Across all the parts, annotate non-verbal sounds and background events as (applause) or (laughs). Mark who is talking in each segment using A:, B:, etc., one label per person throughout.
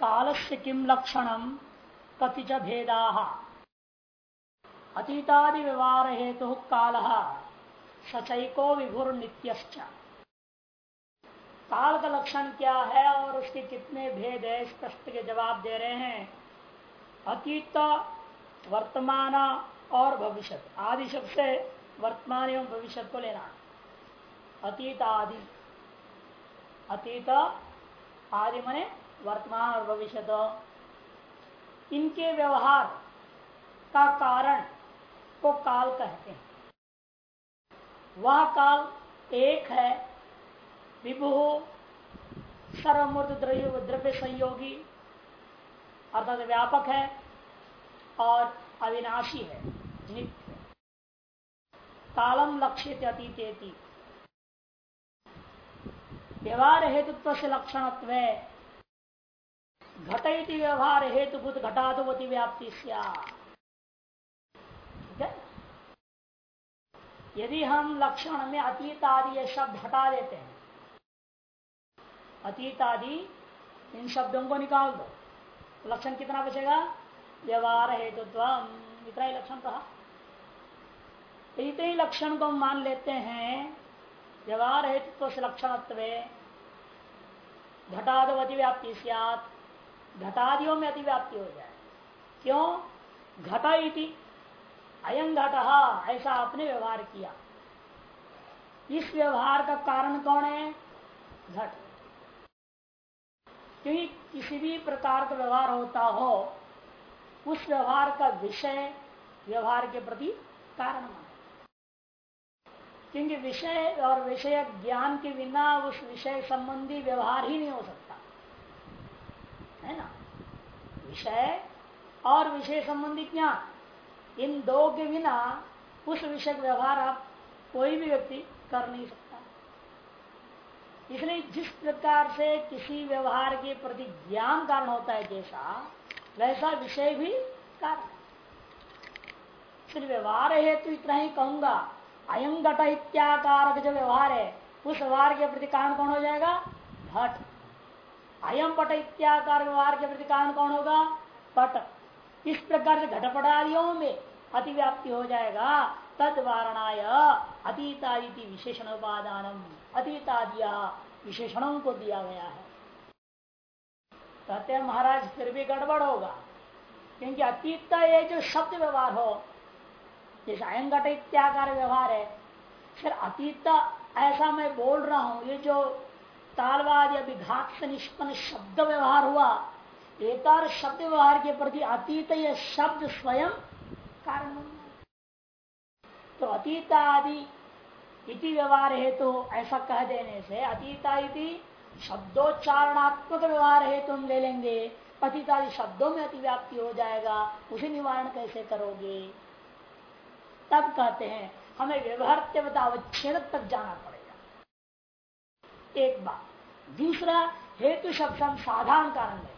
A: काल से किम लक्षण? कति च भेदा। अतीतादि व्यवहार हेतु तो काल। सचैको विभुर नित्यश्च काल का लक्षण क्या है और उसके कितने भेद है? इस प्रश्न के जवाब दे रहे हैं। अतीत, वर्तमान और भविष्य। आदि शब्द से वर्तमान एवं भविष्य को लेना। अतीत आदि अतीत, आदि मने वर्तमान और भविष्य इनके व्यवहार का कारण को काल कहते हैं। वह काल एक है, विभु सर्वमूर्त द्रव्य द्रव्य संयोगी, अर्थात व्यापक है और अविनाशी है, नित्य। कालम लक्ष्य अतीत व्यवहार हेतुत्व से लक्षण घट व्यवहार हेतु बुद्ध घटाधुवती व्याप्ति यदि हम लक्षण में अतीत आदि ये शब्द हटा देते हैं अतीत आदि इन शब्दों को निकाल दो तो लक्षण कितना बचेगा? व्यवहार हेतुत्व इतना ही लक्षण कहा इतने लक्षण को मान लेते हैं, व्यवहार हेतुत्व से लक्षण व्याप्ति अतिव्याप्ति घटादियों में अतिव्याप्ति हो जाए। क्यों? घटा इति। अयं घट, ऐसा आपने व्यवहार किया। इस व्यवहार का कारण कौन है? घट। क्योंकि किसी भी प्रकार का व्यवहार होता हो, उस व्यवहार का विषय व्यवहार के प्रति कारण माने क्योंकि विषय और विषय ज्ञान के बिना उस विषय संबंधी व्यवहार ही नहीं हो सकता। है ना? विषय और विषय संबंधी ज्ञान। इन दो के बिना उस विषय का व्यवहार आप कोई भी व्यक्ति कर नहीं सकता। इसलिए जिस प्रकार से किसी व्यवहार के प्रति ज्ञान कारण होता है जैसा, वैसा विषय भी कारण। सिर्फ़ व्यवहार है तो इतना ही कहूँगा अयम इत्याकार जो व्यवहार है, उस व्यवहार के प्रति कारण कौन हो जाएगा? घट अयम पट इत्याकार व्यवहार के प्रति कारण कौन होगा? पट। इस प्रकार से घटपटादियों में अतिव्याप्ति हो जाएगा। तद वारणाय अतीतादि विशेषण उपादान अतीतादिया विशेषणों को दिया गया है। कहते हैं, महाराज, फिर भी गड़बड़ होगा। क्योंकि अतीत ये जो शब्द व्यवहार हो, जैसे अयंगट इत्याकार व्यवहार है, फिर अतीत ऐसा मैं बोल रहा हूँ, ये जो तालवाद या विघात निष्पन्न शब्द व्यवहार हुआ। एकार शब्द व्यवहार के प्रति अतीत यह शब्द स्वयं कारण तो अतीत आदि इति व्यवहार है तो ऐसा कह देने से अतीता इति शब्दोच्चारणात्मक व्यवहार है हम ले लेंगे। अतीतादि शब्दों में अतिव्याप्ति हो जाएगा। उसे निवारण कैसे करोगे? तब कहते हैं, हमें व्यवहार्यवता अवच्छेद तक जाना पड़ेगा। एक बात। दूसरा हेतु शब्द हम साधारण कारण है।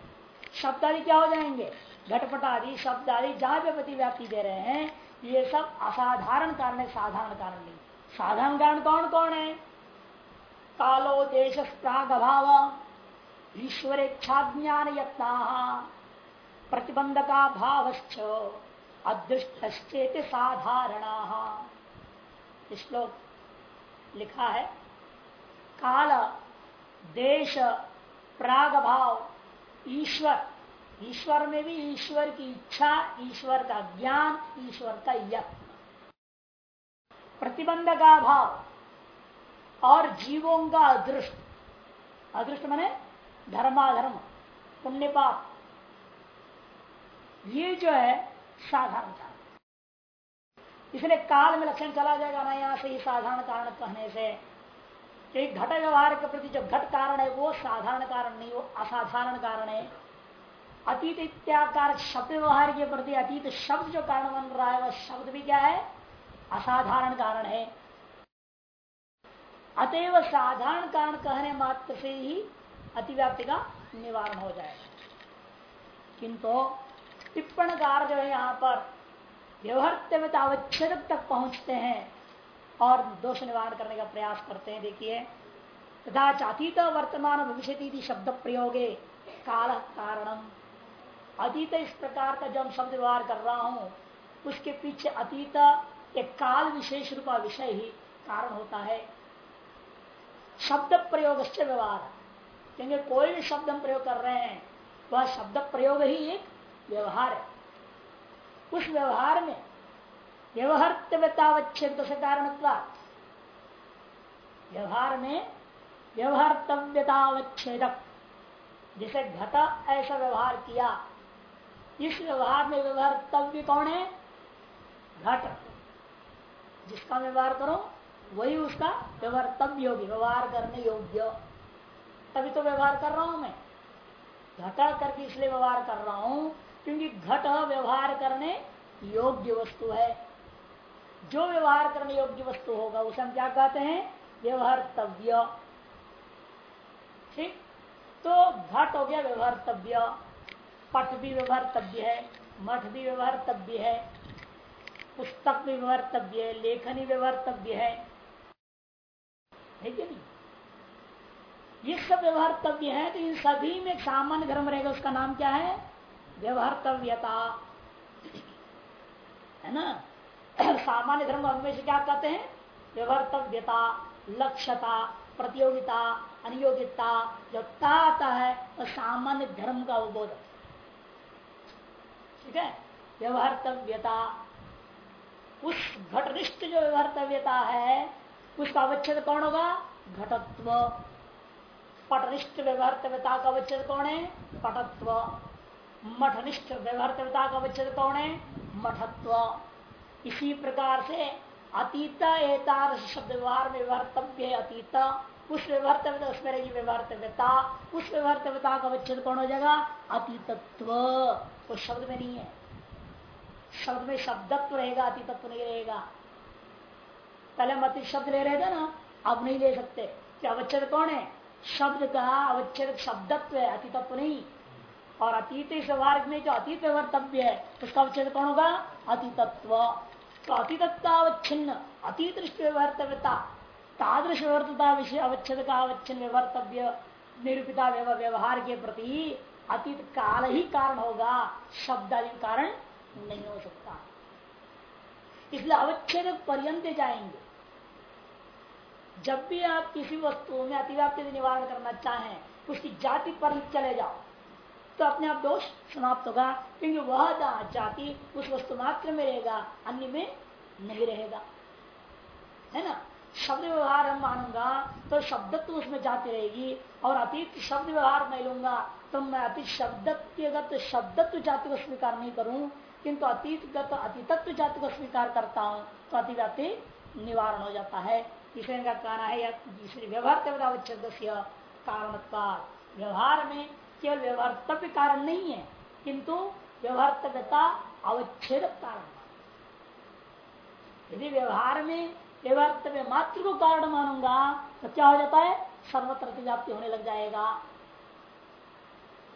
A: शब्द आदि क्या हो जाएँगे? घटपट आदि शब्द आदि जहाँ पे प्रतिव्याप्ति दे रहे हैं, ये सब असाधारण कारण है, साधारण कारण नहीं। साधारण कारण कौन कौन है? कालो देश प्राग अभाव ईश्वर इच्छा ज्ञान यत्ना प्रतिबंधका भाव अदृष्टेत साधारण श्लोक लिखा है, काल देश, प्राग भाव, ईश्वर। ईश्वर में भी ईश्वर की इच्छा, ईश्वर का ज्ञान, ईश्वर का यत्न। प्रतिबंध का भाव और जीवों का अदृष्ट। अदृष्ट माने धर्माधर्म पुण्य पाप ये जो है, साधारण कारण। इसलिए काल में लक्षण चला जाएगा ना यहाँ से ही साधारण कारण कहने से। एक घट व्यवहार के प्रति जो घट कारण है, वो साधारण कारण नहीं, वो असाधारण कारण है। अतीत इत्याकार शब्द व्यवहार के प्रति अतीत शब्द जो कारण बन रहा है, वह शब्द भी क्या है? असाधारण कारण है। अतएव साधारण कारण कहने मात्र से ही अतिव्याप्ति का निवारण हो जाएगा। किंतु टिप्पणकार जो है यहाँ पर व्यवहार व्यवहार्यता अवच्छेद तक पहुँचते हैं। और दोष निवारण करने का प्रयास करते हैं, देखिए। तथा चातीत वर्तमान भविष्य शब्द प्रयोगे काल कारणम। अतीत इस प्रकार का जब शब्द व्यवहार कर रहा हूँ, उसके पीछे अतीत एक काल विशेष रूपा विषय ही कारण होता है। शब्द प्रयोग से व्यवहार। क्योंकि कोई भी शब्द हम प्रयोग कर रहे हैं, वह शब्द प्रयोग ही एक व्यवहार है। उस व्यवहार में व्यवहार्तव्यतावच्छेद से कारण व्यवहार में व्यवहार्तव्यतावच्छेदक जिसे घट ऐसा व्यवहार किया, इस व्यवहार में व्यवहारतव्य कौन है? घट। जिसका व्यवहार करो, वही उसका व्यवहारतव्य होगी, व्यवहार करने योग्य। तभी तो व्यवहार कर रहा हूँ मैं। घटा करके इसलिए व्यवहार कर रहा हूँ, क्योंकि घट व्यवहार करने योग्य वस्तु है। जो व्यवहार करने योग्य वस्तु होगा, उसे हम क्या कहते हैं? व्यवहारतव्य। ठीक? तो घट हो गया व्यवहारतव्य। पट भी व्यवहारतव्य है, मठ भी व्यवहारतव्य है, पुस्तक भी व्यवहारतव्य है, लेखनी व्यवहारतव्य है। कि नहीं? ये सब व्यवहारतव्य है तो इन सभी में सामान्य धर्म रहेगा, उसका नाम क्या है? व्यवहार व्यवहारतव्यता। है ना? (coughs) सामान्य धर्म हमें से क्या कहते हैं? व्यवहारतव्यता लक्ष्यता, प्रतियोगिता, अनियोगिता। जो आता है तो सामान्य धर्म का अवबोध ठीक है? व्यवहारतव्यता उस घटनिष्ठ जो व्यवहारतव्यता है, उसका अवच्छेद कौन होगा? घटत्व। पटनिष्ठ व्यवहारतव्यता का अवच्छेद कौन है? पटत्व। मठनिष्ठ व्यवहारतव्यता का अवच्छेद कौन है? मठत्व। इसी प्रकार से अतीत एतार शब्द व्यवहार में व्यवहारतव्य है अतीत। उस व्यवहारतव्यता उसमें रहेगी व्यवहारतव्यता उस व्यवहारतव्यता का अवच्छेद कौन हो जाएगा? अतीतत्व। वो शब्द में नहीं है। शब्द में शब्दत्व रहेगा, अतीतत्व नहीं रहेगा। पहले हम शब्द ले रहे थे ना, अब नहीं ले सकते। अवच्छेद कौन है? शब्द का अवच्छेद शब्दत्व है, अतीतत्व नहीं। और अतीत इस व्यवहार में जो अतीत व्यवहारतव्य है, उसका अवच्छेद कौन होगा? अतीतत्व। तो अतीतत्तावच्छिन्न अतीत व्यवहारतव्यता तादृश व्यवहारता विषय अवच्छेद का अवच्छिन्न व्यवहारतव्य निरूपिता व्यवहार के प्रति अतीत काल ही कारण होगा शब्द आदि कारण नहीं हो सकता। इसलिए अवच्छेद पर्यंत जाएँगे। जब भी आप किसी वस्तु में अतिव्याप्ति निवारण करना चाहें, उसकी जाति पर चले जाओ। तो अपने आप दोष समाप्त होगा, क्योंकि वह जाति उस वस्तु मात्र में रहेगा, अन्य में नहीं रहेगा। है ना? शब्द व्यवहार हम मानूँगा तो शब्द तो उसमें जाती रहेगी, और अतीत शब्द व्यवहार मैं लूँगा तो मैं अतीत शब्दगत शब्दत्व जाति को स्वीकार नहीं करूँ, किंतु अतीतगत अतीतत्व जाति को स्वीकार करता हूँ तो अतिव्याप्ति निवारण हो जाता है। इसलिए का कहना है व्यवहार कारण व्यवहार में केवल व्यवहारतव्य कारण नहीं है, किंतु व्यवहारतव्यता अवच्छेद कारण। यदि व्यवहार में व्यवहारतव्य मात्र को कारण मानूँगा तो क्या हो जाता है? सर्वत्र अतिव्याप्ति होने लग जाएगा।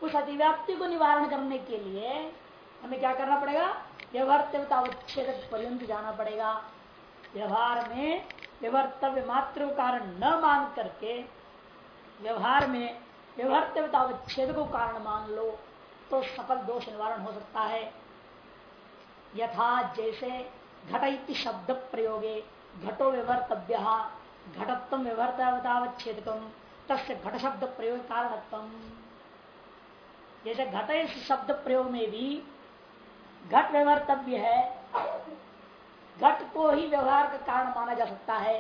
A: उस अतिव्याप्ति को निवारण करने के लिए हमें क्या करना पड़ेगा? व्यवहारतव्यता अवच्छेद पर्यंत जाना पड़ेगा। व्यवहार में व्यवहारतव्य मात्र कारण न मान करके, व्यवहार में अवच्छेद को कारण मान लो तो सफल दोष निवारण हो सकता है। यथा जैसे घट शब्द प्रयोगे, घटो व्यवहार्तव्य घटत्व व्यवहारतावच्छेद तस्य घट शब्द प्रयोग कारणत्म जैसे घट इस शब्द प्रयोग में भी घट व्यवहारतव्य है, घट को ही व्यवहार का कारण माना जा सकता है।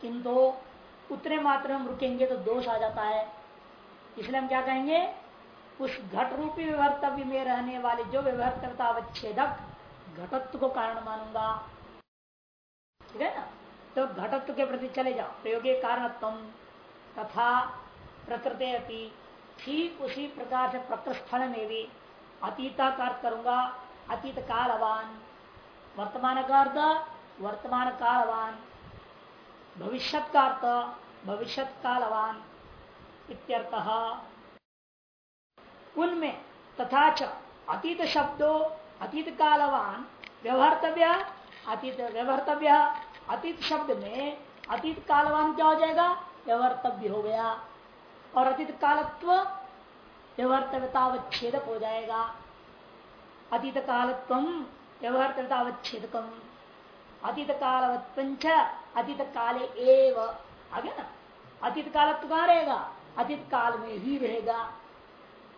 A: किंतु उतने मात्र हम रुकेंगे तो दोष आ जाता है। इसलिए हम क्या कहेंगे? उस घट रूपी व्यवहारतव्य में रहने वाले जो व्यवहारता अवच्छेदक घटत्व को कारण मानूँगा। ठीक है ना? तो घटत्व के प्रति चले जाओ। प्रयोगे कारणत्म तथा प्रकृति अपनी ठीक उसी प्रकार से प्रकृस्थल में भी अतीता का अर्थ करूँगा। अतीत कालवान वर्तमान का अर्थ, वर्तमान कालवान। भविष्य का अर्थ भविष्य कालवान इत्यर्थ। उनमें तथा अतीत शब्दों अतीत कालवान व्यवहारतव्य, अतीत व्यवहारतव्य अतीत शब्द में अतीत कालवान क्या हो जाएगा? व्यवहारतव्य हो गया। और अतीत कालत्व व्यवहार्तव्यतावच्छेदक हो जाएगा। अतीत कालत्व व्यवहार्तव्यतावच्छेदकम। अतीत कालवत्पंच अतीत काले एव। आगे ना? अतीत कालत्व कहा रहेगा। अतीत काल में ही रहेगा।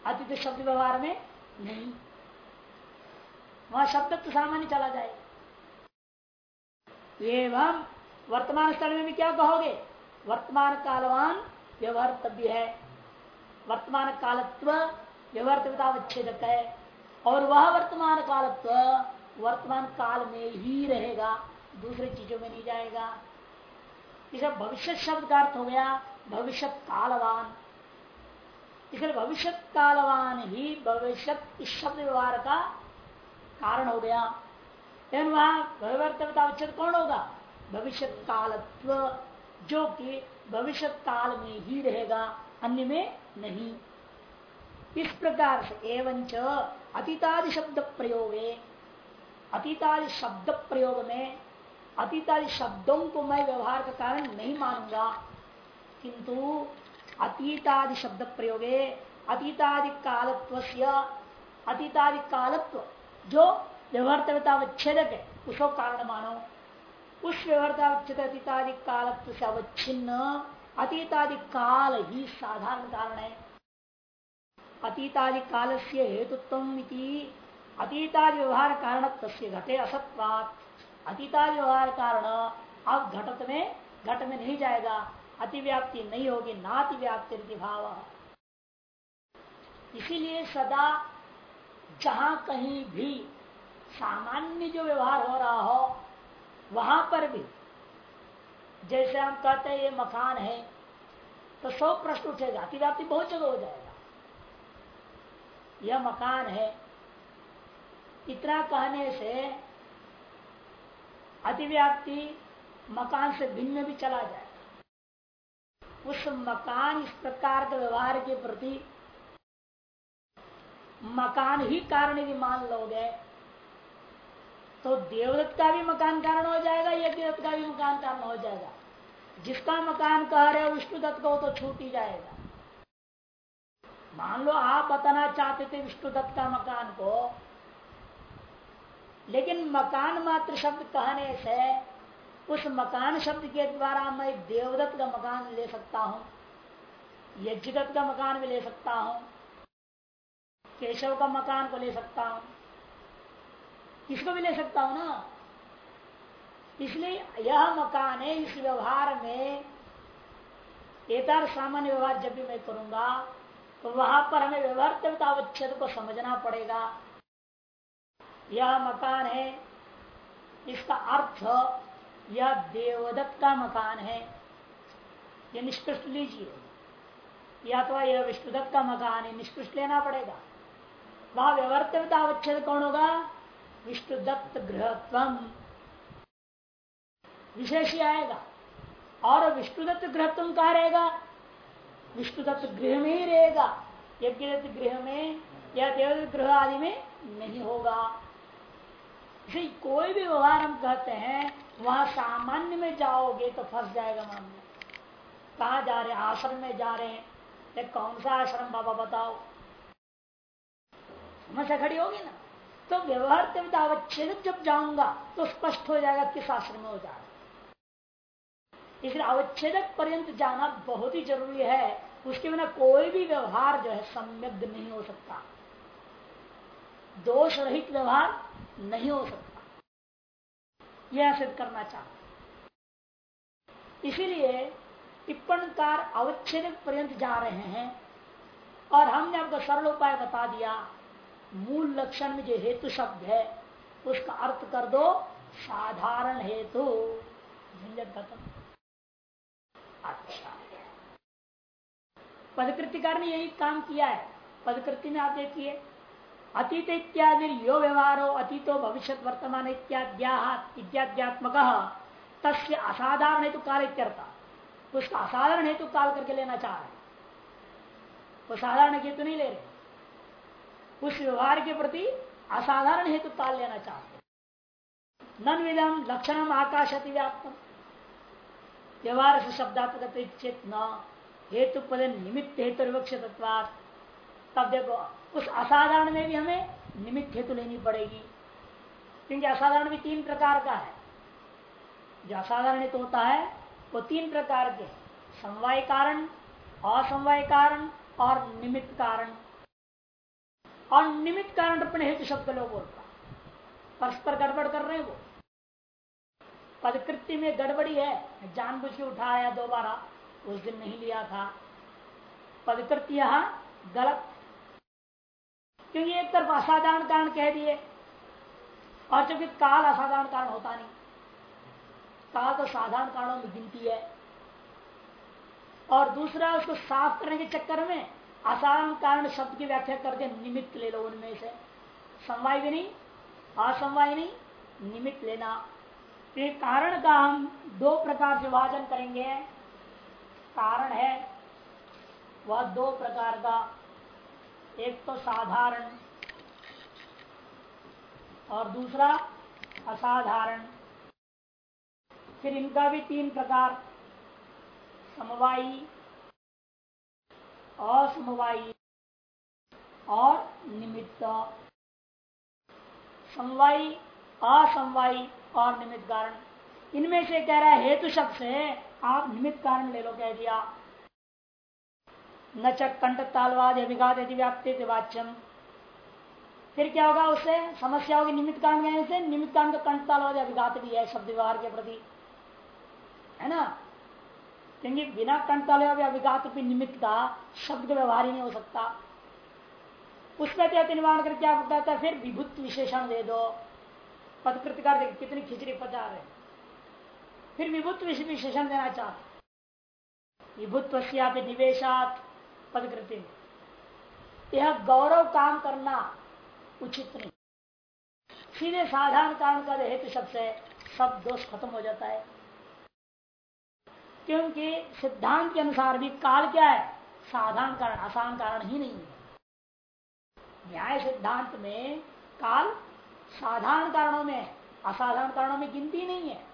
A: अतीत शब्द व्यवहार में नहीं। वहाँ शब्द तो सामान्य चला जाए एवं वर्तमान स्थल में भी क्या कहोगे? वर्तमान कालवान व्यवहारतव्य है। वर्तमान कालत्व व्यवहारतवितावच्छेदक है। और वह वर्तमान कालत्व वर्तमान काल में ही रहेगा। दूसरी चीज़ों में नहीं जाएगा। इसे भविष्य शब्द का अर्थ हो गया, भविष्य कालवान। इसलिए भविष्य कालवान ही भविष्य इस शब्द व्यवहार का कारण हो गया। लेकिन वहाँ भविवर्तवता उच्चत कौन होगा? भविष्य कालत्व, जो कि भविष्य काल में ही रहेगा, अन्य में नहीं। इस प्रकार से एवं अतीतादि शब्द प्रयोग, अतीतादि शब्द प्रयोग में अतीतादि शब्दों को मैं व्यवहार का कारण नहीं मानूँगा, किंतु अतीतादि शब्द प्रयोगे, अतीतादि कालत्व अतीतादि कालत्व, जो व्यवहारतवितावच्छेदक है, उसको कारण मानो। उस व्यवहारतावच्छेद अतीतादि कालत्व से अवच्छिन्न, अतीतादि काल ही साधारण कारण है। अतीतादि काल से हेतुत्व अतीतादि व्यवहार कारण घटे असत्वात। अतीतादि व्यवहार कारण अब घटत में, घट में नहीं जाएगा। अतिव्याप्ति नहीं होगी, नातिव्याप्ति भाव। इसीलिए सदा जहाँ कहीं भी सामान्य जो व्यवहार हो रहा हो, वहाँ पर भी, जैसे हम कहते हैं ये मकान है तो सौ प्रश्न उठेगा, अतिव्याप्ति बहुत जगह हो जाएगा। यह मकान है, इतना कहने से अतिव्याप्ति मकान से भिन्न भी चला जाएगा उस मकान इस प्रकार के व्यवहार के प्रति मकान ही कारण यदि मान लोगे तो देवदत्त का भी मकान कारण हो जाएगा, यज्ञदत्त का भी मकान कारण हो जाएगा। जिसका मकान कह रहे हो विष्णुदत्त को तो छूट ही जाएगा। मान लो आप बताना चाहते थे विष्णुदत्त का मकान को लेकिन मकान मात्र शब्द कहने से, उस मकान शब्द के द्वारा मैं देवदत्त का मकान ले सकता हूँ, यज्ञदत्त का मकान भी ले सकता हूँ, केशव का मकान को ले सकता हूँ। किसको भी ले सकता हूँ ना? इसलिए यह मकान है, इस व्यवहार में, एतार सामान्य व्यवहार जब भी मैं करूँगा तो वहाँ पर हमें व्यवहार को समझना पड़ेगा। यह मकान है, इसका अर्थ यह देवदत्त का मकान है यह निष्कृष्ट लीजिए। या तो यह विष्णुदत्त का मकान है निष्कृष्ट लेना पड़ेगा। वहाँ व्यवहार कौन होगा? विष्णुदत्त गृहत्व विशेष आएगा। और विष्णुदत्त गृहत्व कहा रहेगा? विष्णुदत्त गृह में ही रहेगा। यज्ञ गृह में या देवदत्त गृह आदि में नहीं होगा। इसे कोई भी व्यवहार हम कहते हैं, वहाँ सामान्य में जाओगे तो फंस जाएगा मामला। कहा जा रहे आश्रम में जा रहे हैं। कौन सा आश्रम बाबा बताओ? समस्या खड़ी होगी ना? तो व्यवहार अवच्छेद जब जाऊँगा तो स्पष्ट हो जाएगा किस आश्रम में हो। जाएगा इसलिए अवच्छेदक पर्यंत जाना बहुत ही ज़रूरी है। उसके बिना कोई भी व्यवहार जो है, सम्यक नहीं हो सकता। दोष रहित व्यवहार नहीं हो सकता। यह सिद्ध करना चाहता। इसीलिए टिप्पणकार अवच्छेद पर्यंत जा रहे हैं और हमने आपको सरल उपाय बता दिया। मूल लक्षण में जो हेतु शब्द है, उसका अर्थ कर दो साधारण हेतु। झंझट खत्म। अच्छा। पदकृतिकार ने यही काम किया है। पदकृति में आप देखिए। अतीत इत्यादि यो व्यवहार अतीतो भविष्य वर्तमान इत्याद्यात्मक, तस्य असाधारण हेतु काल इत्यर्था। उसका असाधारण हेतु काल करके लेना चाह रहे वो साधारण हेतु नहीं ले रहे उस व्यवहार के प्रति असाधारण हेतु काल लेना चाहते नन विधम लक्षण आकाश अति व्याप्त व्यवहार से शब्दात्मक चेत न। हेतु पद निमित्त हेतु विवक्ष तब देखो उस असाधारण में भी हमें निमित्त हेतु लेनी पड़ेगी। क्योंकि असाधारण भी तीन प्रकार का है। जो असाधारण हेतु होता है, वो तीन प्रकार के समवाय कारण, असमवाय कारण और निमित्त कारण। और निमित्त कारण अपने हेतु शब्द लोग बोलता परस्पर गड़बड़ कर रहे हैं वो। पदकृति में गड़बड़ी है। जानबूझ के उठाया दोबारा, उस दिन नहीं लिया था। पदकृति यहाँ गलत क्योंकि एक तरफ़ असाधारण कारण कह दिए, और चूँकि काल असाधारण कारण होता नहीं, काल तो साधारण कारणों में गिनती है। और दूसरा, उसको साफ़ करने के चक्कर में असाधारण कारण शब्द की व्याख्या करके निमित्त ले लो उनमें से। समवाय भी नहीं, असमवाय नहीं, निमित्त लेना। तो कारण का हम दो प्रकार से विभाजन करेंगे। कारण है, वह दो प्रकार का एक तो साधारण और दूसरा असाधारण। फिर इनका भी तीन प्रकार, समवायी, असमवायी और निमित्त। समवायी, असमवायी और निमित्त कारण। इनमें से कह रहा है हेतु शब्द से आप निमित्त कारण ले लो, कह दिया। न चंट तालवाद अभिघात यदि व्याप्ति वाच्यम। फिर क्या होगा उससे? समस्या होगी निमित्त कारण कहने से, निमित्त कारण का कंठ तालवाद अभिघात भी है शब्द व्यवहार के प्रति। है ना? क्योंकि बिना कंठ तालवाद अभिघात भी निमित्त का शब्द व्यवहार ही नहीं हो सकता। उसका निर्माण कर क्या कहता है? फिर विभुत विशेषण दे दो। पदकृतिकार देख, कितनी खिचड़ी पचा रहे। फिर विभुत विशेषण देना चाहते विभुत्व निवेशात। पदकृति में। यह गौरव काम करना उचित नहीं। सीधे साधारण कारण का हेतु सबसे, सब दोष खत्म हो जाता है। क्योंकि सिद्धांत के अनुसार भी काल क्या है? साधारण कारण, आसान कारण ही नहीं है। न्याय सिद्धांत में काल साधारण कारणों में असाधारण कारणों में गिनती नहीं है।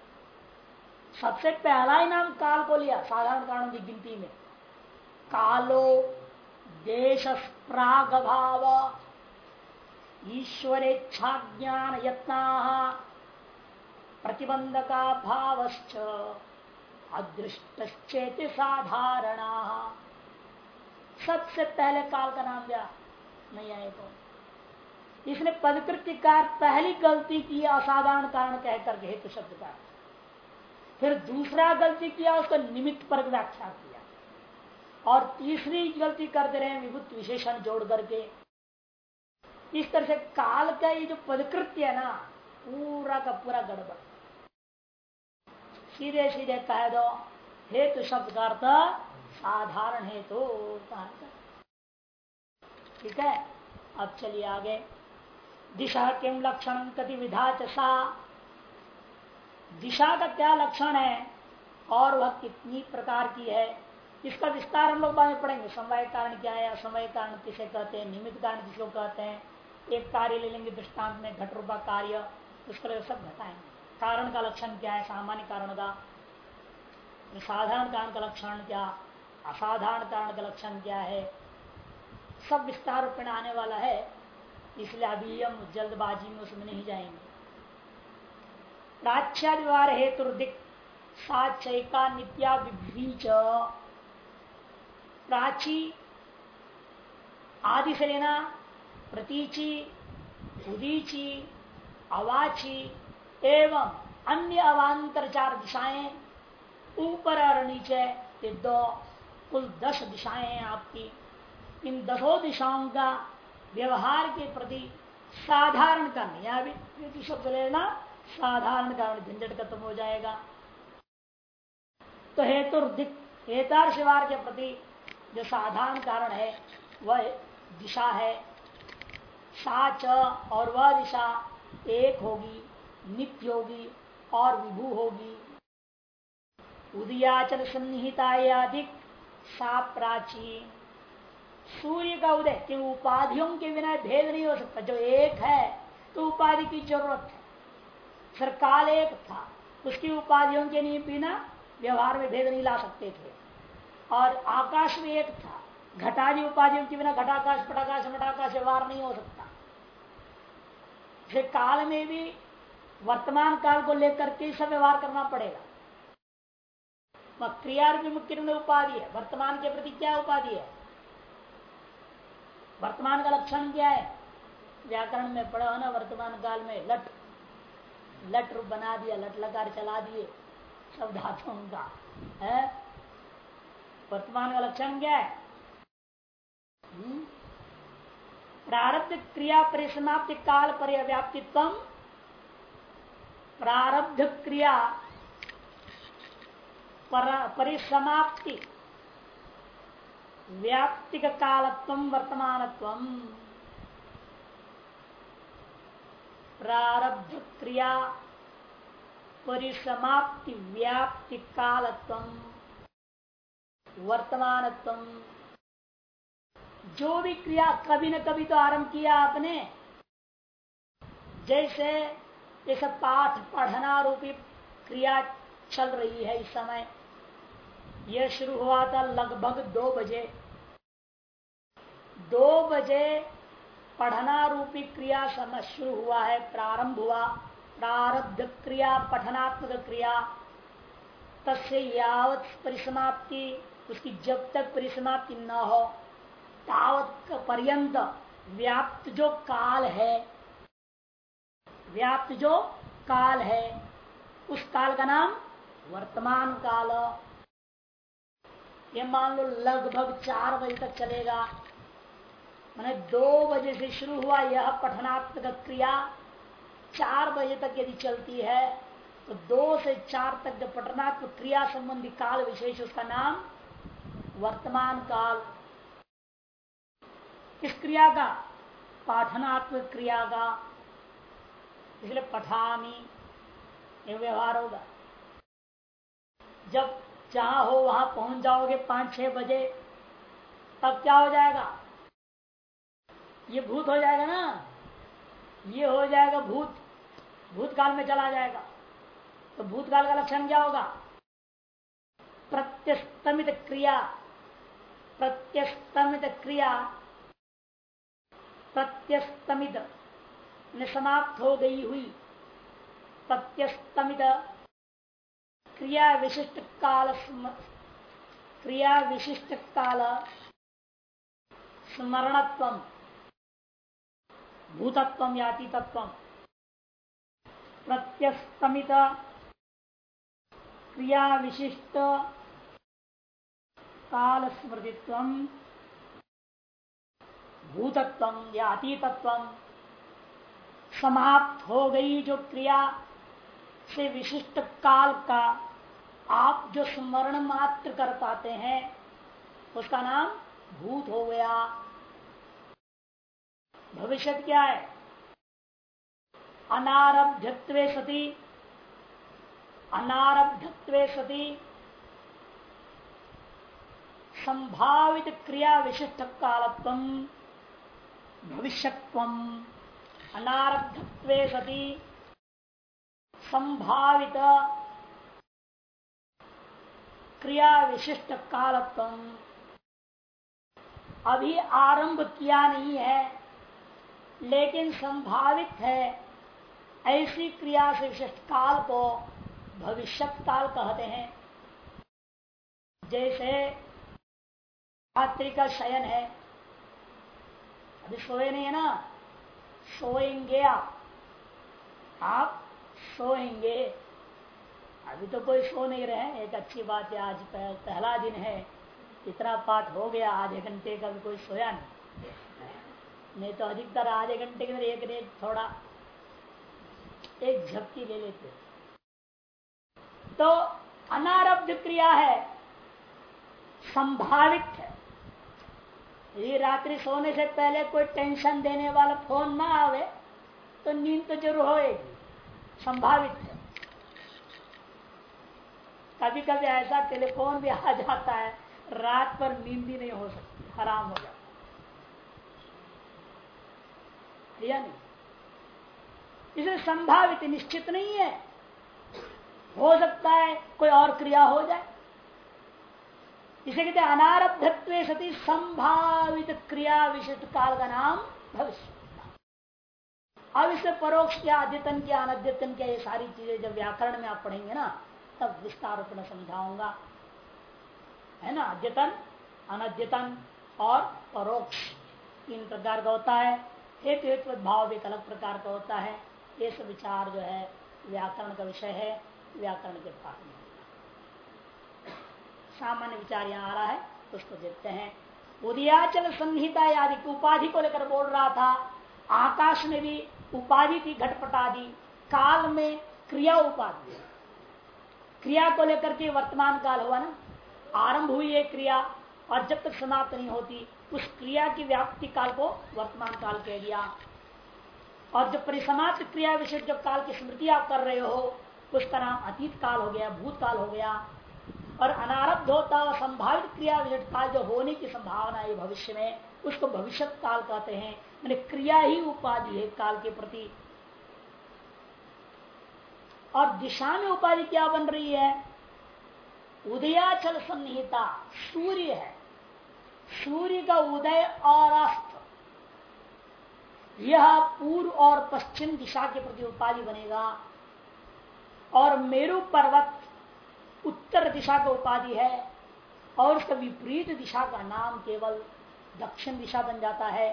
A: सबसे पहला ही नाम काल को लिया, साधारण कारणों की गिनती में। कालो देश प्राग भाव ईश्वरेच्छा ज्ञान यत्ना प्रतिबंधका भावश्च अदृष्टेत साधारण। सबसे पहले काल का नाम दिया नहीं आए तो। इसने पदकृतिकार पहली गलती की असाधारण कारण कह करके हेतु शब्द का। फिर दूसरा गलती किया, उसको निमित्त पर व्याख्या किया और तीसरी गलती करते रहे विभुत विशेषण जोड़ करके। इस तरह से काल का ये जो पदकृत्य है ना, पूरा का पूरा गड़बड़। सीधे सीधे कह दो, हेतु शब्द का अर्थ साधारण हेतु ठीक है? अब चलिए आगे। दिशा किम लक्षण कति विधा चा दिशा का क्या लक्षण है और वह कितनी प्रकार की है? इसका विस्तार हम लोग बाद में पढ़ेंगे। समय कारण क्या है असमय कारण किसे कहते हैं, निमित्त कारण किसको कहते हैं? एक कार्य ले लेंगे दृष्टांत में घट रूपा कार्य, उसका सब घटाएँगे कारण का लक्षण क्या है? सामान्य कारण का। साधारण कारण का लक्षण क्या? असाधारण कारण का लक्षण क्या है? सब विस्तार रूप में आने वाला है, इसलिए अभी हम जल्दबाजी में उसमें नहीं जाएँगे। प्राच्यादिवार हेतु साचैका नित्या विभीच प्राची आदि से लेना प्रतीची, उदीची, अवाची, एवं अन्य अवान्तर चार दिशाएँ ऊपर और नीचे ये दो, कुल दस दिशाएँ हैं आपकी। इन दसों दिशाओं का व्यवहार के प्रति साधारण करना यहाँ भी शब्द लेना, साधारण कारण झंझट खत्म हो जाएगा। तो हेतु हेतार शिवार के प्रति जो साधारण कारण है, वह दिशा है। साच और वह दिशा एक होगी, नित्य होगी और विभू होगी। उदयाचल सन्निहितायाधिक सा प्राचीन। सूर्य का उदय कि उपाधियों के बिना भेद नहीं हो सकता। जो एक है तो उपाधि की ज़रूरत है। फिर काल एक था, उसकी उपाधियों के नहीं बिना व्यवहार में भेद नहीं ला सकते थे। और आकाश में एक था। घटादी उपाधि के बिना घटाकाश, पटाकाश मटाकाश व्यवहार नहीं हो सकता। फिर काल में भी, वर्तमान काल को लेकर के सब व्यवहार करना पड़ेगा। क्रिया किरण उपाधि है। वर्तमान के प्रति क्या उपाधि है? वर्तमान का लक्षण क्या है? व्याकरण में पढ़ा ना, वर्तमान काल में लट। लट रूप बना दिया, लट लकार चला दिए, सब धातुओं का। है? वर्तमान का लक्षण क्या है। हम्म? प्रारब्ध क्रिया परिसमाप्ति काल पर्याप्तित्व प्रारब्ध क्रिया परिसमाप्ति व्याप्तिक कालत्व वर्तमानत्व। प्रारब्ध क्रिया परिसमाप्ति व्याप्ति कालत्व। वर्तमान जो भी क्रिया कभी न कभी तो आरंभ किया आपने। जैसे जैसे पाठ पढ़ना रूपी क्रिया चल रही है इस समय। यह शुरू हुआ था लगभग दो बजे। दो बजे पढ़ना रूपी क्रिया समय शुरू हुआ है, प्रारंभ हुआ। प्रारब्ध क्रिया, पठनात्मक क्रिया। तस्य यावत परिसमाप्ति। उसकी जब तक परिसमाप्ति न हो, तावत पर्यंत व्याप्त जो काल है, व्याप्त जो काल है, उस काल का नाम वर्तमान काल। ये मान लो लगभग चार बजे तक चलेगा। मैंने दो बजे से शुरू हुआ यह पठनात्मक क्रिया, चार बजे तक यदि चलती है तो दो से चार तक जो पठनात्मक क्रिया संबंधी काल विशेष उसका नाम वर्तमान काल, इस क्रिया का, पाठनात्मक क्रिया का, इसलिए पठामी व्यवहार होगा। जब जहाँ हो वहाँ पहुँच जाओगे पाँच छह बजे, तब क्या हो जाएगा? ये भूत हो जाएगा ना? ये हो जाएगा भूत। भूतकाल में चला जाएगा। तो भूतकाल का लक्षण क्या होगा? प्रत्यस्तमित क्रिया। प्रत्यस्तमित क्रिया प्रत्यस्तमित समाप्त हो गई हुई प्रत्यस्तमित क्रिया विशिष्ट काल क्रिया विशिष्ट काल स्मरणत्व। भूतत्व या अतीतत्व प्रत्यस्तमित क्रिया विशिष्ट काल स्मृतित्व भूतत्व या अतीतत्व समाप्त हो गई जो क्रिया, से विशिष्ट काल का आप जो स्मरण मात्र कर पाते हैं, उसका नाम भूत हो गया। भविष्य क्या है? अनारब्धत्वे सती। अनारब्धत्वे सती। संभावित क्रिया विशिष्ट कालत्व, भविष्यत्व, अनारब्धत्वे सती। संभावित क्रिया विशिष्ट कालत्व। अभी आरंभ किया नहीं है, लेकिन संभावित है, ऐसी क्रिया से विशिष्ट काल को भविष्य काल कहते हैं। जैसे रात्रि का शयन है। अभी सोए नहीं है ना? सोएँगे आप। आप सोएँगे। अभी तो कोई सो नहीं रहे एक अच्छी बात है, आज पहला दिन है। इतना पाठ हो गया, आधे घंटे का भी कोई सोया नहीं। नहीं तो अधिकतर आधे घंटे के अंदर एक एक थोड़ा एक झपकी ले लेते। तो अनारब्ध क्रिया है। संभावित है। यदि रात्रि सोने से पहले कोई टेंशन देने वाला फ़ोन ना आवे तो नींद तो ज़रूर होएगी, संभावित है। कभी कभी ऐसा टेलीफोन भी आ जाता है, रात पर नींद ही नहीं हो सकती, हराम हो जाता या नहीं? इसे संभावित निश्चित नहीं है। हो सकता है कोई और क्रिया हो जाए। इसे कहते हैं अनारब्धत्व सती संभावित क्रिया विशिष्ट काल का नाम भविष्य। अब इससे परोक्ष क्या अद्यतन क्या, अनद्यतन क्या, ये सारी चीज़ें जब व्याकरण में आप पढ़ेंगे ना, तब विस्तार में समझाऊँगा। है ना? अद्यतन, अनद्यतन और परोक्ष, तीन प्रकार का होता है। हेतु हेतु भाव एक अलग प्रकार का होता है। ये सब विचार जो है, व्याकरण का विषय है, व्याकरण के पाठ में। सामान्य विचार यहाँ आ रहा है उसको देखते हैं। उदयाचल संहिता आदि उपाधि को लेकर बोल रहा था, आकाश में भी उपाधि थी घटपटादि काल में क्रिया उपाधि क्रिया को लेकर के वर्तमान काल हुआ ना, आरंभ हुई है क्रिया, और जब तक समाप्त नहीं होती, उस क्रिया की व्याप्ति काल को वर्तमान काल कह दिया। और जो परिसमाप्त क्रिया विषय जो काल की स्मृति आप कर रहे हो, उसका नाम अतीत काल हो गया भूत काल हो गया और अनारब्ध होता और संभावित क्रिया विषय काल जो होने की संभावना है भविष्य में, उसको भविष्य काल कहते हैं। मैंने क्रिया ही उपाधि है काल के प्रति। और दिशा में उपाधि क्या बन रही है? उदयाचल संहिता सूर्य है। सूर्य का उदय और अस्त यह पूर्व और पश्चिम दिशा के प्रति उपाधि बनेगा। और मेरु पर्वत उत्तर दिशा का उपाधि है और उसका विपरीत दिशा का नाम केवल दक्षिण दिशा बन जाता है।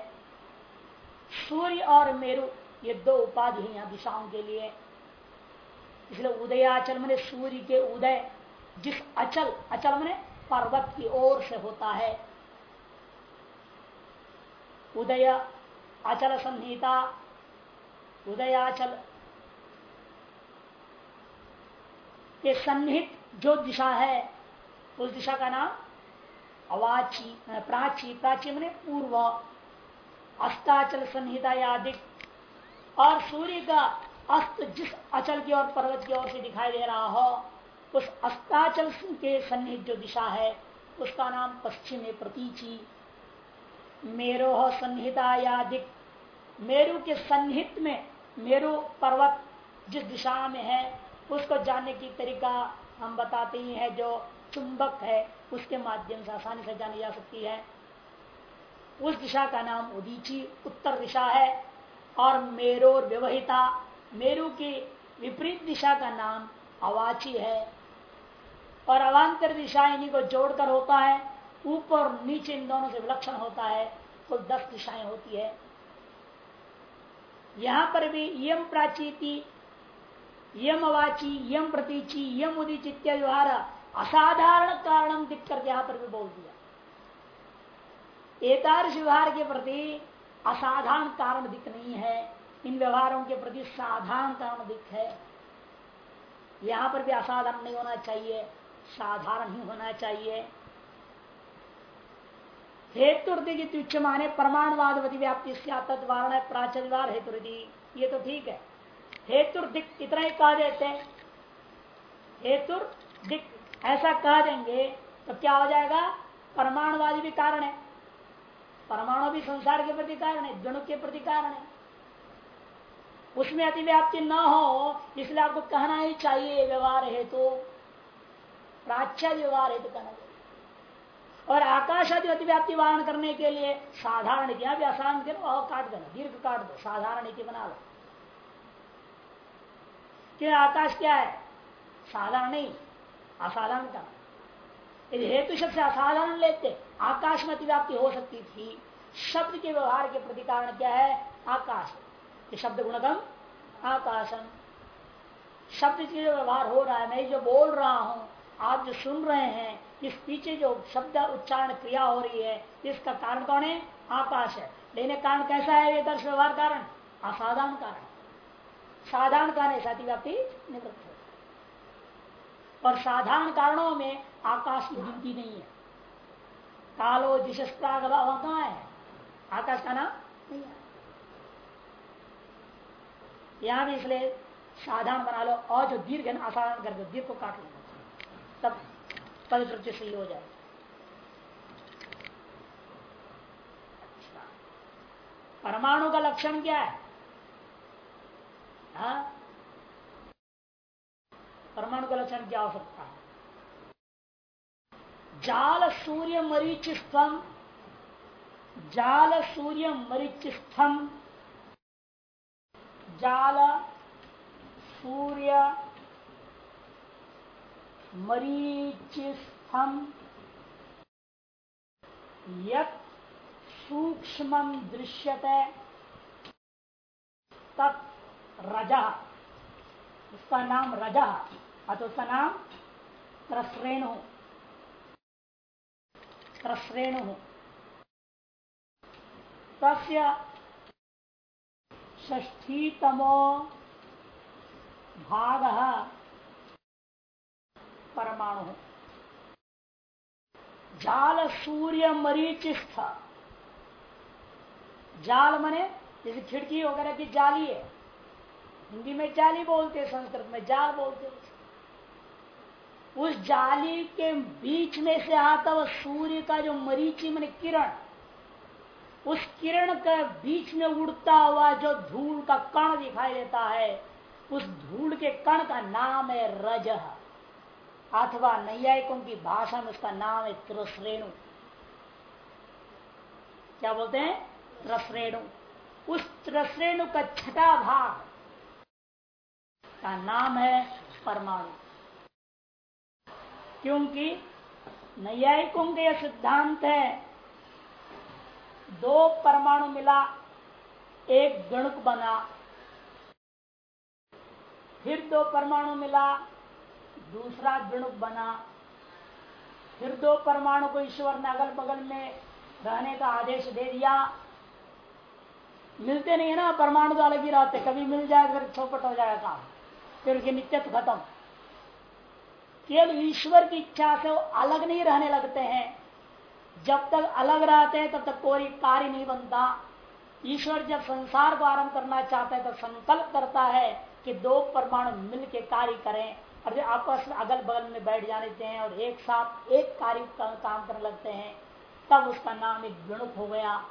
A: सूर्य और मेरु ये दो उपाधि है यहाँ दिशाओं के लिए। इसलिए उदयाचल मैंने सूर्य के उदय, जिस अचल अचल मैंने पर्वत की ओर से होता है। उदय, अचल संहिता, उदयाचल के सन्निहित जो दिशा है, उस दिशा का नाम अवाची प्राची प्राची मैंने पूर्व, अस्ताचल संहिता यादिक, और सूर्य का अस्त जिस अचल की ओर, पर्वत की ओर से दिखाई दे रहा हो, उस अस्ताचल के सन्निहित जो दिशा है, उसका नाम पश्चिम प्रतीची। मेरो संहिता यादिक, मेरु के सन्निहित में मेरु पर्वत जिस दिशा में है, उसको जानने की तरीका हम बताते ही है जो चुंबक है, उसके माध्यम से आसानी से जानी जा सकती है। उस दिशा का नाम उदीची, उत्तर दिशा है। और मेरोर व्यवहिता, मेरु की विपरीत दिशा का नाम अवाची है। और अवान्तर दिशा इन्हीं को जोड़कर होता है, ऊपर और नीचे इन दोनों से विलक्षण होता है, कुल दस दिशाएँ होती है। यहाँ पर भी यम प्राचीति यम अवाची यम प्रतीची, यम उदिचित व्यवहार असाधारण कारण दिख करके यहाँ पर भी बोल दिया एकादश व्यवहार के प्रति असाधारण कारण दिख नहीं है, इन व्यवहारों के प्रति साधारण कारण दिख है। यहाँ पर भी असाधारण नहीं होना चाहिए, साधारण ही होना चाहिए। हेतु माने प्रमाणवाद व्याप्ति से वारण प्राचलवार हेतु ये तो ठीक है। हेतु इतना ही कह देते हेतु दिक ऐसा कह देंगे तो क्या हो जाएगा? परमाणुवादी भी कारण है। परमाणु भी संसार के प्रति कारण है गुण के प्रति कारण है। उसमें अतिव्याप्ति न हो, इसलिए आपको कहना ही चाहिए, व्यवहार हेतु, प्राच्य व्यवहार हेतु कहना चाहिए। और आकाश आदि अतिव्याप्ति वारण करने के लिए साधारण नीति भी आसान करो और काट देना दीर्घ काट दो, साधारण नीति बना लो। क्यों आकाश क्या है? साधारण नहीं, असाधारण का यदि हेतु शब्द से असाधारण लेते, आकाश में अतिव्याप्ति हो सकती थी। शब्द के व्यवहार के प्रति कारण क्या है? आकाश। ये शब्द गुणगम आकाशन शब्द के जो व्यवहार हो रहा है। मैं जो बोल रहा हूँ, आप जो सुन रहे हैं, इस पीछे जो शब्द उच्चारण क्रिया हो रही है, इसका कारण कौन है? आकाश है। लेने कारण कैसा है? ये दर्श व्यवहार कारण, असाधारण कारण। साधारण कारण साथी व्याप्ति निवृत्त हो। और साधारण कारणों में आकाश की गिनती नहीं है। कालो दिशा कहाँ है? आकाश का नाम? नहीं है यहाँ भी इसलिए साधारण बना लो और जो दीर्घ है असाधारण कर दो, दीर्घ को काट लो। तब प्रत्यय सही हो जाए। परमाणु का लक्षण क्या है? हा? परमाणु का लक्षण क्या हो सकता है जाल सूर्य मरीच स्तम जाल सूर्य मरीच स्थम, जाल सूर्य मरीच स्थम, यत सूक्ष्म दृश्यते, तत् रजा। उसका नाम रजा। अथवा उसका नाम त्रसरेणु। त्रसरेणु। तस्य ष्ठीतमो भाग परमाणु। जाल सूर्य मरीचिस्थ जाल मने, जैसे खिड़की वगैरह की जाली है। हिंदी में जाली बोलते संस्कृत में जाल बोलते उस जाली के बीच में से आता वह सूर्य का जो मरीची मन किरण, उस किरण के बीच में उड़ता हुआ जो धूल का कण दिखाई देता है, उस धूल के कण का नाम है रज अथवा नैयायिकों की भाषा में उसका नाम है त्रसरेणु। क्या बोलते हैं? त्रसरेणु। उस त्रसरेणु का छठा भाग का नाम है परमाणु। क्योंकि नैयायिकों का यह सिद्धांत है, दो परमाणु मिला, एक गणुक बना। फिर दो परमाणु मिला, दूसरा गणुक बना। फिर दो परमाणु को ईश्वर ने अगल बगल में रहने का आदेश दे दिया। मिलते नहीं है ना, परमाणु तो अलग ही रहते कभी मिल जाए फिर चौपट हो जाएगा काम। फिर उसके नित्यत्व खत्म। केवल ईश्वर की इच्छा से वो अलग नहीं रहने लगते हैं। जब तक अलग रहते हैं, तब तक कोई कार्य नहीं बनता। ईश्वर जब संसार को आरंभ करना चाहता है तो संकल्प करता है कि दो परमाणु मिल के कार्य करें और आपस में अगल बगल में बैठ जाने हैं और एक साथ एक कार्य का काम करने लगते हैं। तब उसका नाम एक गणुक हो गया।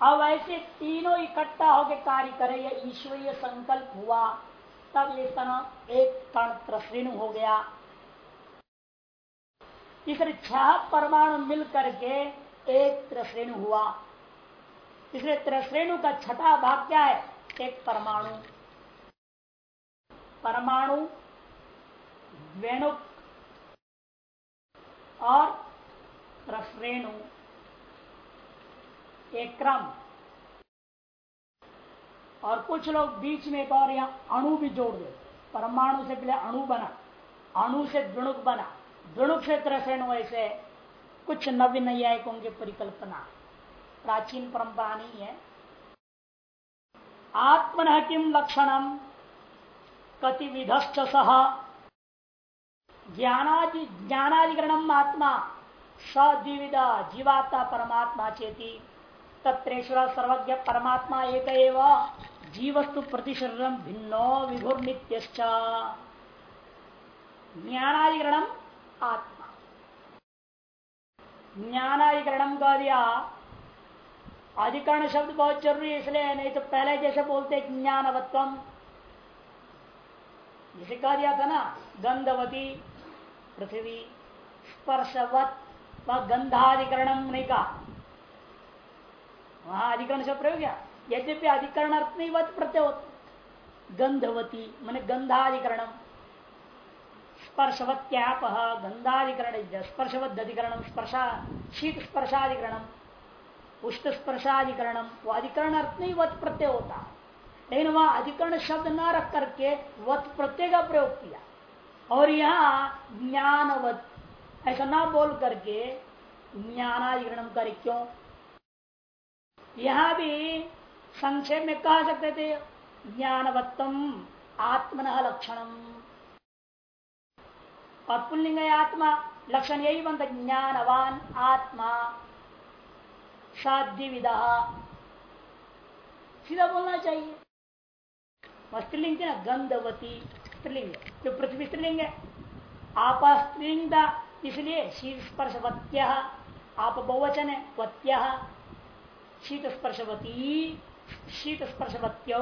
A: अब ऐसे तीनों इकट्ठा होकर कार्य करे, यह ईश्वरीय संकल्प हुआ। तब इसका नाम एक कण त्रसृणु हो गया। इसलिए छह परमाणु मिल करके एक त्रश्रेणु हुआ। इसलिए त्रश्रेणु का छठा भाग क्या है? एक परमाणु। परमाणु वेणुक और त्रश्रेणु एक क्रम। और कुछ लोग बीच में एक और यहाँ अणु भी जोड़ दे परमाणु से पहले अणु बना, अणु से द्रणुक बना। क्षेत्र से वैसे कुछ नव्य नैयायिकों की परिकल्पना। प्राचीन परंपरा नहीं है। आत्मन किम लक्षणम विधश्च सह ज्ञानादि ज्ञानाधिकरणम आत्मा सद्विविध जीवात्मा परमात्मा चेती तत्रेश्वर सर्वज्ञ परमात्मा एक जीवस्तु प्रतिशरीर भिन्नो विभुर नित्य ज्ञानाधिकरणम आत्मा। ज्ञानाधिकरण का दिया अधिकरण शब्द बहुत ज़रूरी इसलिए नहीं तो पहले जैसे बोलते ज्ञानवत्वम। जिसे कह दिया था ना, गंधवती, पृथ्वी, स्पर्शवत व गंधाधिकरण नहीं कहा। वहाँ अधिकरण से प्रयोग किया यद्यपि अधिकरण अर्थ नहीं वत प्रत्यय गंधवती मैंने गंधाधिकरणम स्पर्शवत्याप गंधाधिकरण स्पर्शवद्धिकरण, स्पर्शा शीत स्पर्शाधिकरण उष्ट स्पर्शाधिकरण वो अधिकरण अर्थ नहीं वत प्रत्यय होता लेकिन वहाँ अधिकरण शब्द न रख करके वत प्रत्यय का प्रयोग किया और यहाँ ज्ञानवत। ऐसा ना बोल करके ज्ञानाधिकरण करे क्यों? यहाँ भी संक्षेप में कह सकते थे, ज्ञानवत्तम आत्मन लक्षणम। और पुल्लिंग आत्मा, लक्षण यही बनता, ज्ञानवान आत्मा साध्य विदा सीधा बोलना चाहिए। स्त्रीलिंग ना, गंधवती स्त्रीलिंग, जो पृथ्वी स्त्रीलिंग है आप स्त्रीलिंग इसलिए शीत स्पर्शवत्य आप बहुवचन है, वत्य। शीत स्पर्शवती शीत स्पर्शवत्य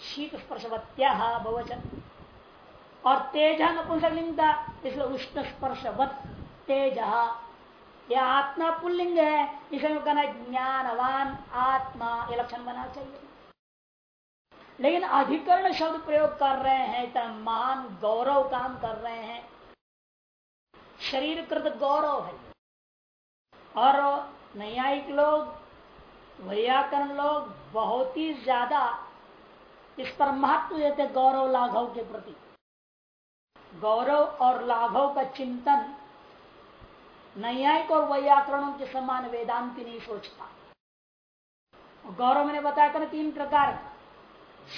A: शीत स्पर्शवत्या बहुवचन। और तेज नपुंसकलिंग था, इसलिए उष्ण स्पर्शवत तेज। यह आत्मा पुल्लिंग है इसे कहना ज्ञानवान आत्मा, ये लक्षण बना चाहिए। लेकिन अधिकरण शब्द प्रयोग कर रहे हैं, इतना महान गौरव काम कर रहे हैं। शरीर कृत गौरव है। और न्यायिक लोग व्याकरण लोग बहुत ही ज़्यादा इस पर महत्व देते गौरव लाघव के प्रति। गौरव और लाघव का चिंतन न्यायिक और व्याकरणों के समान वेदांति नहीं सोचता। गौरव मैंने बताया था तीन प्रकार।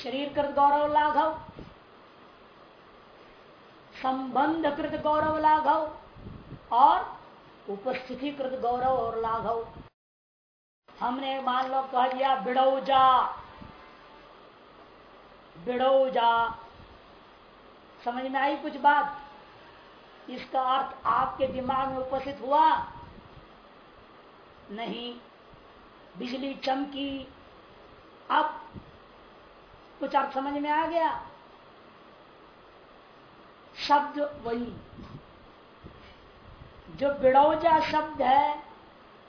A: शरीर कृत गौरव लाघव संबंध कृत गौरव लाघव और उपस्थिति कृत गौरव और लाघव। हमने मान लो कह दिया बिड़ौजा बिड़ौजा समझ में आई कुछ बात? इसका अर्थ आपके दिमाग में उपस्थित हुआ? नहीं। बिजली चमकी। अब कुछ अर्थ समझ में आ गया? शब्द वही। जो बिड़ौजा शब्द है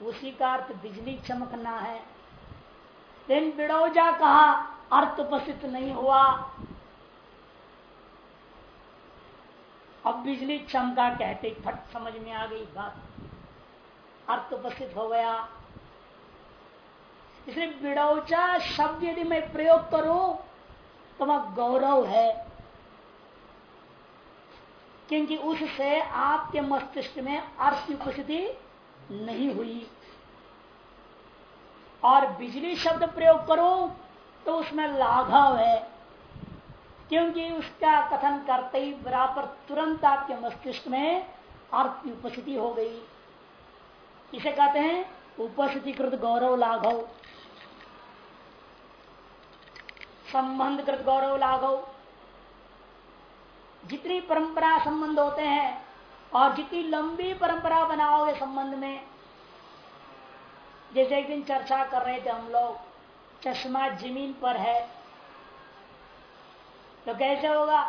A: उसी का अर्थ बिजली चमकना है। लेकिन बिड़ौजा कहा, अर्थ उपस्थित नहीं हुआ। अब बिजली चमका कहते, फट, समझ में आ गई बात। अर्थ उपस्थित हो गया। इसलिए बिड़ौचा शब्द यदि मैं प्रयोग करूँ तो वह गौरव है। क्योंकि उससे आपके मस्तिष्क में अर्थ की उपस्थिति नहीं हुई। और बिजली शब्द प्रयोग करो तो उसमें लाघव है, क्योंकि उसका कथन करते ही बराबर तुरंत आपके मस्तिष्क में अर्थ की उपस्थिति हो गई। इसे कहते हैं उपस्थितिकृत गौरव लाघव। संबंध कृत गौरव लाघव। जितनी परंपरा संबंध होते हैं और जितनी लंबी परंपरा बनाओगे संबंध में जैसे एक दिन चर्चा कर रहे थे हम लोग चश्मा ज़मीन पर है। तो कैसे होगा?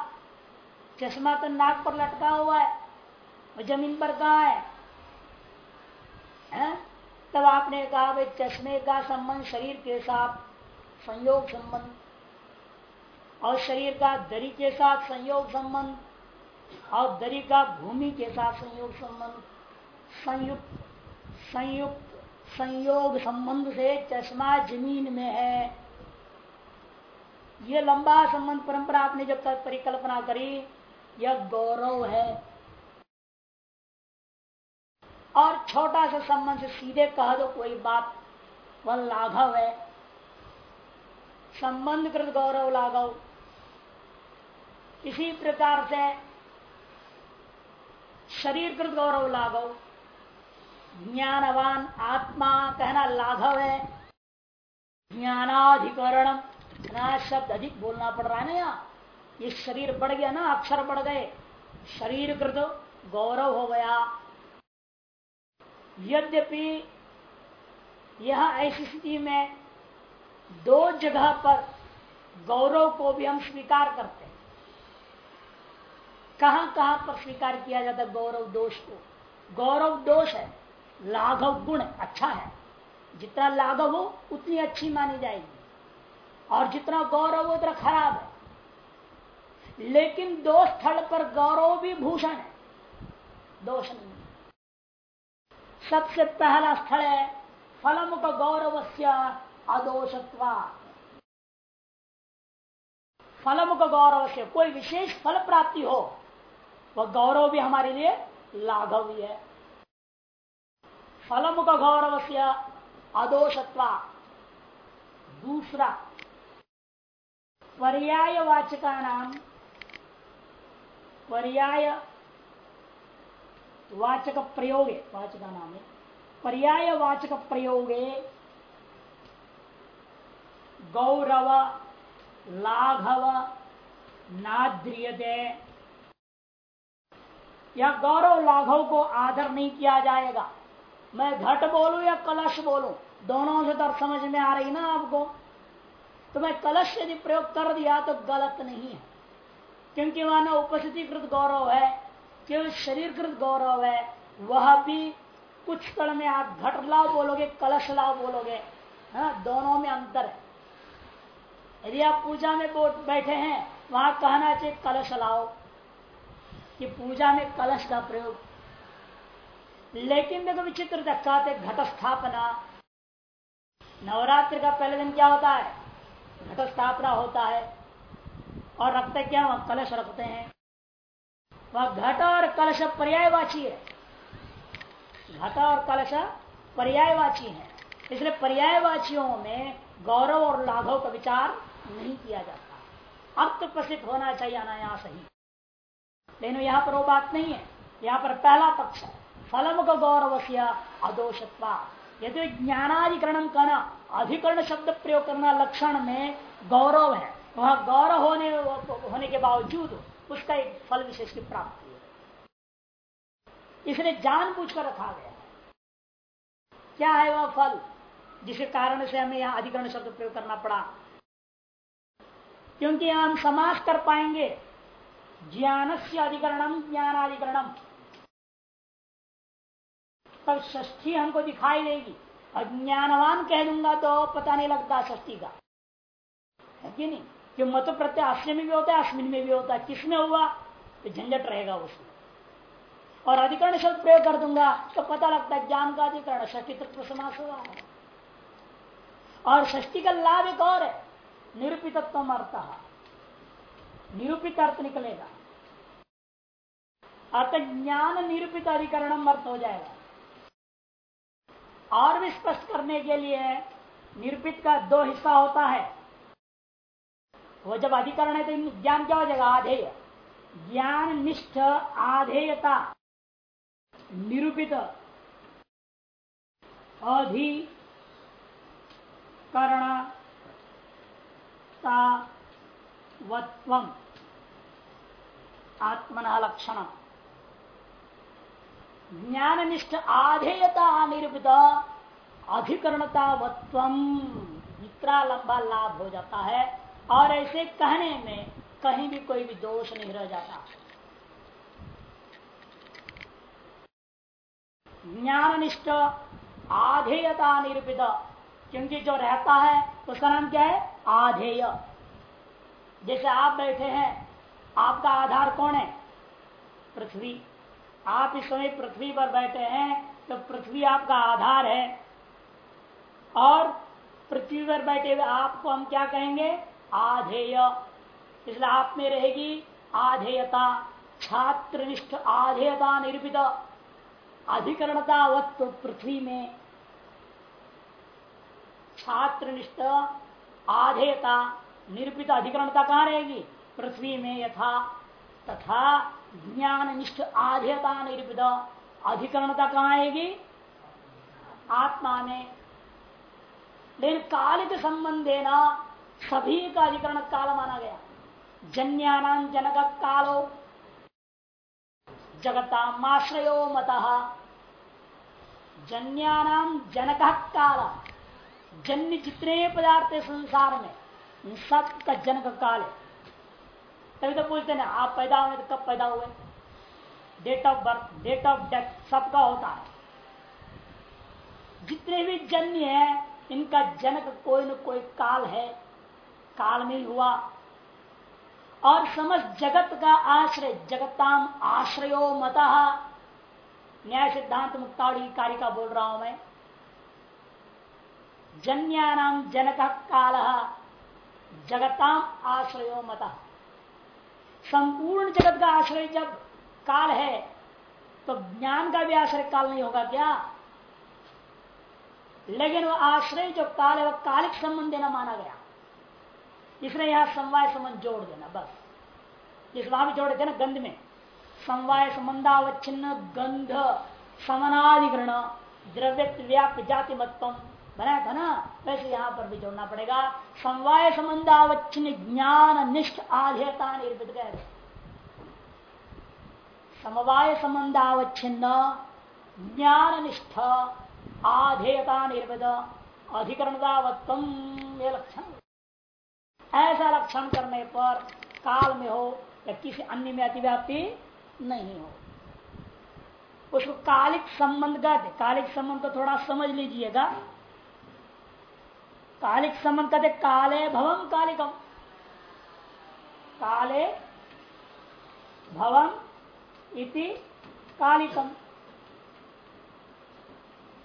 A: चश्मा तो नाक पर लटका हुआ है वो ज़मीन पर कहा है, है? तब आपने कहा भाई चश्मे का संबंध शरीर के साथ संयोग संबंध और शरीर का दरी के साथ संयोग संबंध और दरी का भूमि के साथ संयोग संबंध, संयुक्त संयुक्त, संयोग संबंध से चश्मा ज़मीन में है। यह लंबा संबंध परंपरा आपने जब तक परिकल्पना करी, यह गौरव है। और छोटा सा संबंध से सीधे कह दो, कोई बात, वह लाघव है। संबंध कृत गौरव लाघव। इसी प्रकार से शरीर कृत गौरव लाघव ज्ञानवान आत्मा, कहना लाघव है। ज्ञानाधिकरण ना शब्द अधिक बोलना पड़ रहा है ना यहाँ? ये शरीर बढ़ गया ना, अक्षर बढ़ गए। शरीर कृत गौरव हो गया। यद्यपि यह ऐसी स्थिति में दो जगह पर गौरव को भी हम स्वीकार करते हैं। कहाँ कहाँ पर स्वीकार किया जाता है गौरव दोष को? गौरव दोष है, लाघव गुण अच्छा है। जितना लाघव हो, उतनी अच्छी मानी जाएगी। और जितना गौरव हो, उतना खराब है। लेकिन दो स्थल पर गौरव भी भूषण है। दोष नहीं। सबसे पहला स्थल है फलम का गौरव से अदोषत्वा। फलम का गौरव से कोई विशेष फल प्राप्ति हो वह गौरव भी हमारे लिए लाघव ही है। फलम का गौरव से अदोषत्वा। दूसरा, पर्याय वाचका नाम पर्याय वाचक प्रयोग वाचका नाम है पर्याय वाचक प्रयोगे गौरव, लाघव नाद्रियते। या गौरव लाघव को आदर नहीं किया जाएगा। मैं घट बोलू या कलश बोलू? दोनों से तो समझ में आ रही ना आपको? तो मैं कलश यदि प्रयोग कर दिया तो गलत नहीं है। क्योंकि वहाँ न उपस्थितिकृत गौरव है, केवल शरीरकृत गौरव है। वह भी कुछ स्थल में आप घट लाभ बोलोगे, कलश लाभ बोलोगे हाँ दोनों में अंतर है। यदि आप पूजा में बैठे हैं, वहाँ कहना चाहिए, कलश लाओ। कि पूजा में कलश का प्रयोग। लेकिन देखो विचित्र कहते घट स्थापना नवरात्र का पहले दिन क्या होता है? घट स्थापना होता है और रखते क्या वहाँ? कलश रखते हैं। वह घट और कलश पर्यायवाची है। घट और कलश पर्यायवाची है। इसलिए पर्यायवाचियों में गौरव और लाघव का विचार नहीं किया जाता। अर्थ प्रसिद्ध होना चाहिए अनायास ही। लेकिन यहाँ पर वो बात नहीं है। यहाँ पर पहला पक्ष है। फलम का गौरव अदोषत्वा। यदि ज्ञानाधिकरण करना, अधिकरण शब्द प्रयोग करना लक्षण में गौरव है, वह गौरव होने होने के बावजूद उसका एक फल विशेष की प्राप्ति है। इसने जान पूछ कर रखा गया क्या है वह फल जिसके कारण से हमें यहाँ अधिकरण शब्द प्रयोग करना पड़ा? क्योंकि हम समास कर पाएँगे ज्ञान से अधिकरणम ज्ञानाधिकरणम तब ष्ठी हमको दिखाई देगी। अज्ञानवान कह दूँगा तो पता नहीं लगता ष्ठी का। है कि नहीं? कि मत प्रत्यय अश्विन में भी होता है, अश्विन में भी होता है। किसमें हुआ? तो झंझट रहेगा उसमें। और अधिकरण शब्द प्रयोग कर दूँगा तो पता लगता है ज्ञान का अधिकरण ष्टी तत्व समास हुआ है। और ष्टी का लाभ एक और है निरूपित अर्थ निरूपित अर्थ निकलेगा। अर्थ ज्ञान निरूपित अधिकरण अर्थ हो जाएगा। और भी स्पष्ट करने के लिए निरूपित का दो हिस्सा होता है। वो जब अधिकरण है तो ज्ञान क्या हो जाएगा? आधेय। ज्ञान निष्ठ आधेयता। निरूपित। आत्मन लक्षण ज्ञान निष्ठ आधेयता निरूपित अधिकरणतावत्व इतना लंबा लाभ हो जाता है, और ऐसे कहने में कहीं भी कोई भी दोष नहीं रह जाता। ज्ञान निष्ठ आधेयता निरूपित, क्योंकि जो रहता है, उसका नाम क्या है? आधेय। जैसे आप बैठे हैं, आपका आधार कौन है? पृथ्वी। आप इस समय पृथ्वी पर बैठे हैं तो पृथ्वी आपका आधार है। और पृथ्वी पर बैठे हुए आपको हम क्या कहेंगे? आधेय। इसलिए आप में रहेगी आधेयता। छात्र निष्ठ आधेयता निरूपित अधिकरणता वत्व पृथ्वी में। छात्र निष्ठ आधेयता। निरूपित अधिकरणता कहाँ रहेगी? पृथ्वी में यथा तथा ज्ञान निष्ठ आधेयता निरूपित अधिकरणता कहाँ आएगी? आत्मा में। लेकिन कालिक संबंधे न सभी का अधिकरण काल माना गया। जन्यानाम जनक कालो जगताश्रयो मत। जन्यानाम जनक काल। जन्य जितने पदार्थ संसार में सब का जनक काल है। तभी तो पूछते ना आप पैदा हुए तो कब पैदा हुए date of birth date of death सबका होता है। जितने भी जन्य है, इनका जनक कोई न कोई काल है। काल में हुआ। और समस्त जगत का आश्रय, जगताम आश्रयो मत। न्याय सिद्धांत मुक्तावली कारिका बोल रहा हूँ मैं। जन्यानाम जनक काल। जगताम आश्रयो मत। संपूर्ण जगत का आश्रय जब काल है तो ज्ञान का भी आश्रय काल नहीं होगा क्या? लेकिन वह आश्रय जो काल है वह कालिक संबंध देना माना गया। इसलिए यहाँ समवाय संबंध जोड़ देना, बस। जिस वहाँ भी जोड़े ना गंध में। समवाय संबंधावच्छिन्न गंध, समनाधिकरण द्रव्य व्याप्त जाति मतम बनाया था ना, वैसे यहाँ पर भी जोड़ना पड़ेगा। समवाय संबंधावच्छिन्न ज्ञान निष्ठ आधेयता निर्मित गए समवाय संबंधावच्छिन्न ज्ञान निष्ठ आधेयता निर्मित अधिकरणतावत्तम ये लक्षण। ऐसा लक्षण करने पर काल में हो या किसी अन्य में अतिव्याप्ति नहीं हो। उसको कालिक संबंध कहते कालिक संबंध को थोड़ा समझ लीजिएगा। कालिक संबंध कहते काले भवम कालिकम। काले भवम इति कालिकम।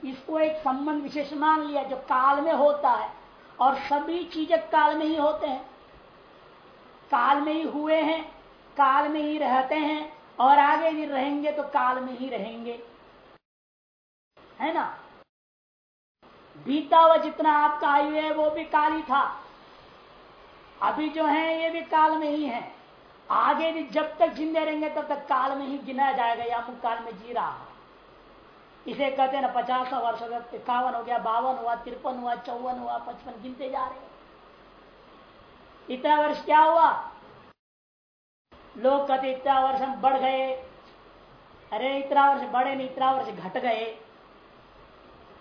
A: इसको एक संबंध विशेष मान लिया, जो काल में होता है, और सभी चीज़ें काल में ही होते हैं। काल में ही हुए हैं, काल में ही रहते हैं, और आगे भी रहेंगे तो काल में ही रहेंगे। है ना? बीता हुआ जितना आपका आयु है, वो भी काल ही था। अभी जो है, ये भी काल में ही है। आगे भी जब तक जिंदे रहेंगे, तब तक काल में ही गिना जाएगा, या मुख काल में जी रहा इसे कहते हैं ना पचास वर्ष हो गया, इक्यावन हो गया, बावन हुआ, तिरपन हुआ, चौवन हुआ, पचपन, गिनते जा रहे इतना वर्ष क्या हुआ? लोग कहते, इतना वर्ष हम बढ़ गए। अरे, इतना वर्ष बढ़े नहीं, इतना वर्ष घट गए।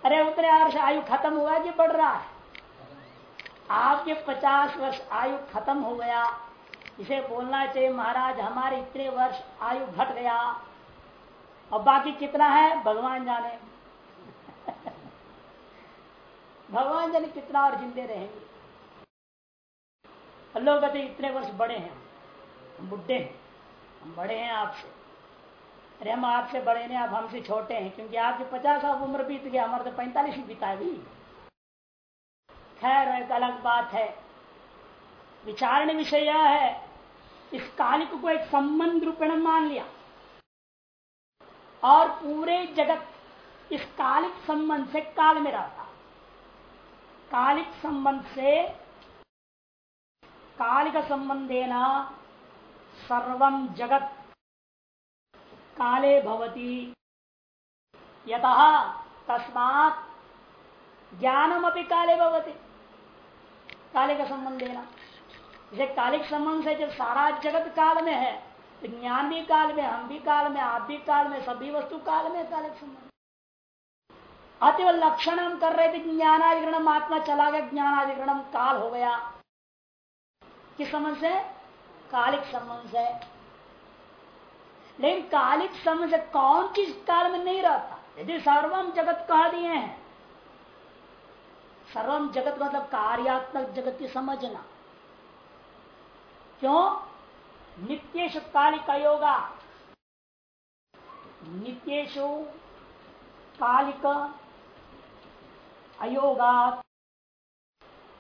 A: अरे उतने वर्ष आयु खत्म हुआ कि बढ़ रहा है? आपके पचास वर्ष आयु खत्म हो गया। इसे बोलना चाहिए, महाराज, हमारे इतने वर्ष आयु घट गया। और बाकी कितना है? भगवान जाने। (laughs) भगवान जाने कितना और जिंदे रहेंगे। लोग कहते इतने वर्ष बड़े हैं। हम बुढ़े हैं। हम बड़े हैं आपसे। अरे हम आपसे बड़े नहीं आप हमसे छोटे हैं, क्योंकि आपकी पचास साल उम्र बीत गया हमारे तो पैंतालीस ही बीता भी खैर, एक अलग बात है। विचारण विषय यह है, इस कालिक को एक संबंध रूपेण मान लिया। और पूरे जगत इस कालिक संबंध से काल में रहता। कालिक संबंध से, कालिक संबंधेना सर्वम जगत काले भवती। तस्मात् ज्ञानम अपनी काले भवती। काले का संबंध देना जैसे कालिक संबंध से जब सारा जगत काल में है तो ज्ञान भी काल में, हम भी काल में, आप भी काल में, सभी वस्तु काल में कालिक संबंध। अतिव लक्षण हम कर रहे थे ज्ञानाधिकरण आत्मा चला गया ज्ञानाधिकरण काल हो गया। किस संबंध से? कालिक संबंध से। लेकिन कालिक संबंध से कौन चीज़ काल में नहीं रहता? यदि सर्वम जगत कह दिए हैं, सर्वम जगत मतलब कार्यात्मक जगत की समझना। क्यों? नित्येश कालिक योगा नित्येशु कालिक अयोगा।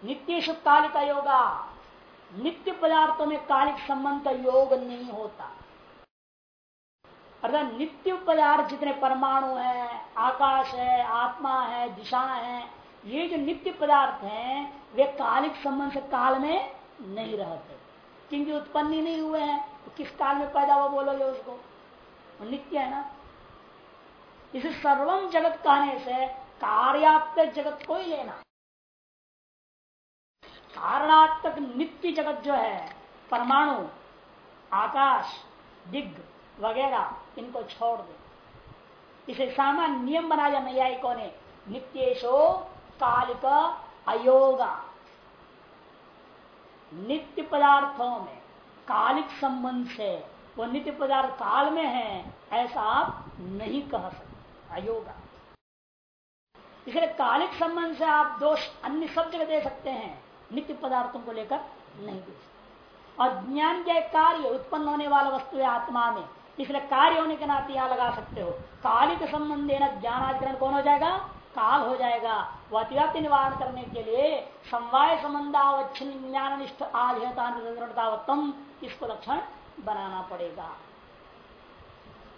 A: नित्येश कालिक योगा नित्य पदार्थों में कालिक संबंध का योग नहीं होता। अर्थात नित्य पदार्थ जितने परमाणु है, आकाश है, आत्मा है, दिशा है, ये जो नित्य पदार्थ हैं, वे कालिक संबंध से काल में नहीं रहते। क्योंकि उत्पन्न ही नहीं हुए हैं तो किस काल में पैदा हुआ बोलोगे उसको? वो नित्य है ना? इसे सर्वम जगत कहने से कार्यात्मक जगत को ही लेना। कारणात्मक नित्य जगत जो है, परमाणु, आकाश, दिग्ग वगैरह, इनको छोड़ दे। इसे सामान्य नियम बनाया नैयायिकों ने नित्येशो कालिक अयोगा। नित्य पदार्थों में कालिक संबंध से वो नित्य पदार्थ काल में है, ऐसा आप नहीं कह सकते। अयोगा। इसलिए कालिक संबंध से आप दोष अन्य सब जगह दे सकते हैं, नित्य पदार्थों को लेकर नहीं दे सकते। और ज्ञान के कार्य उत्पन्न होने वाला वस्तु है आत्मा में। इसलिए कार्य होने के नाते यहाँ लगा सकते हो। कालिक संबंध ज्ञानाधिकरण कौन हो जाएगा? काल हो जाएगा। वह अतिव्याप्ति निवारण करने के लिए समवाय संबंधावच्छिन्न ज्ञान निष्ठ आधेयतावत्तम इसको लक्षण बनाना पड़ेगा।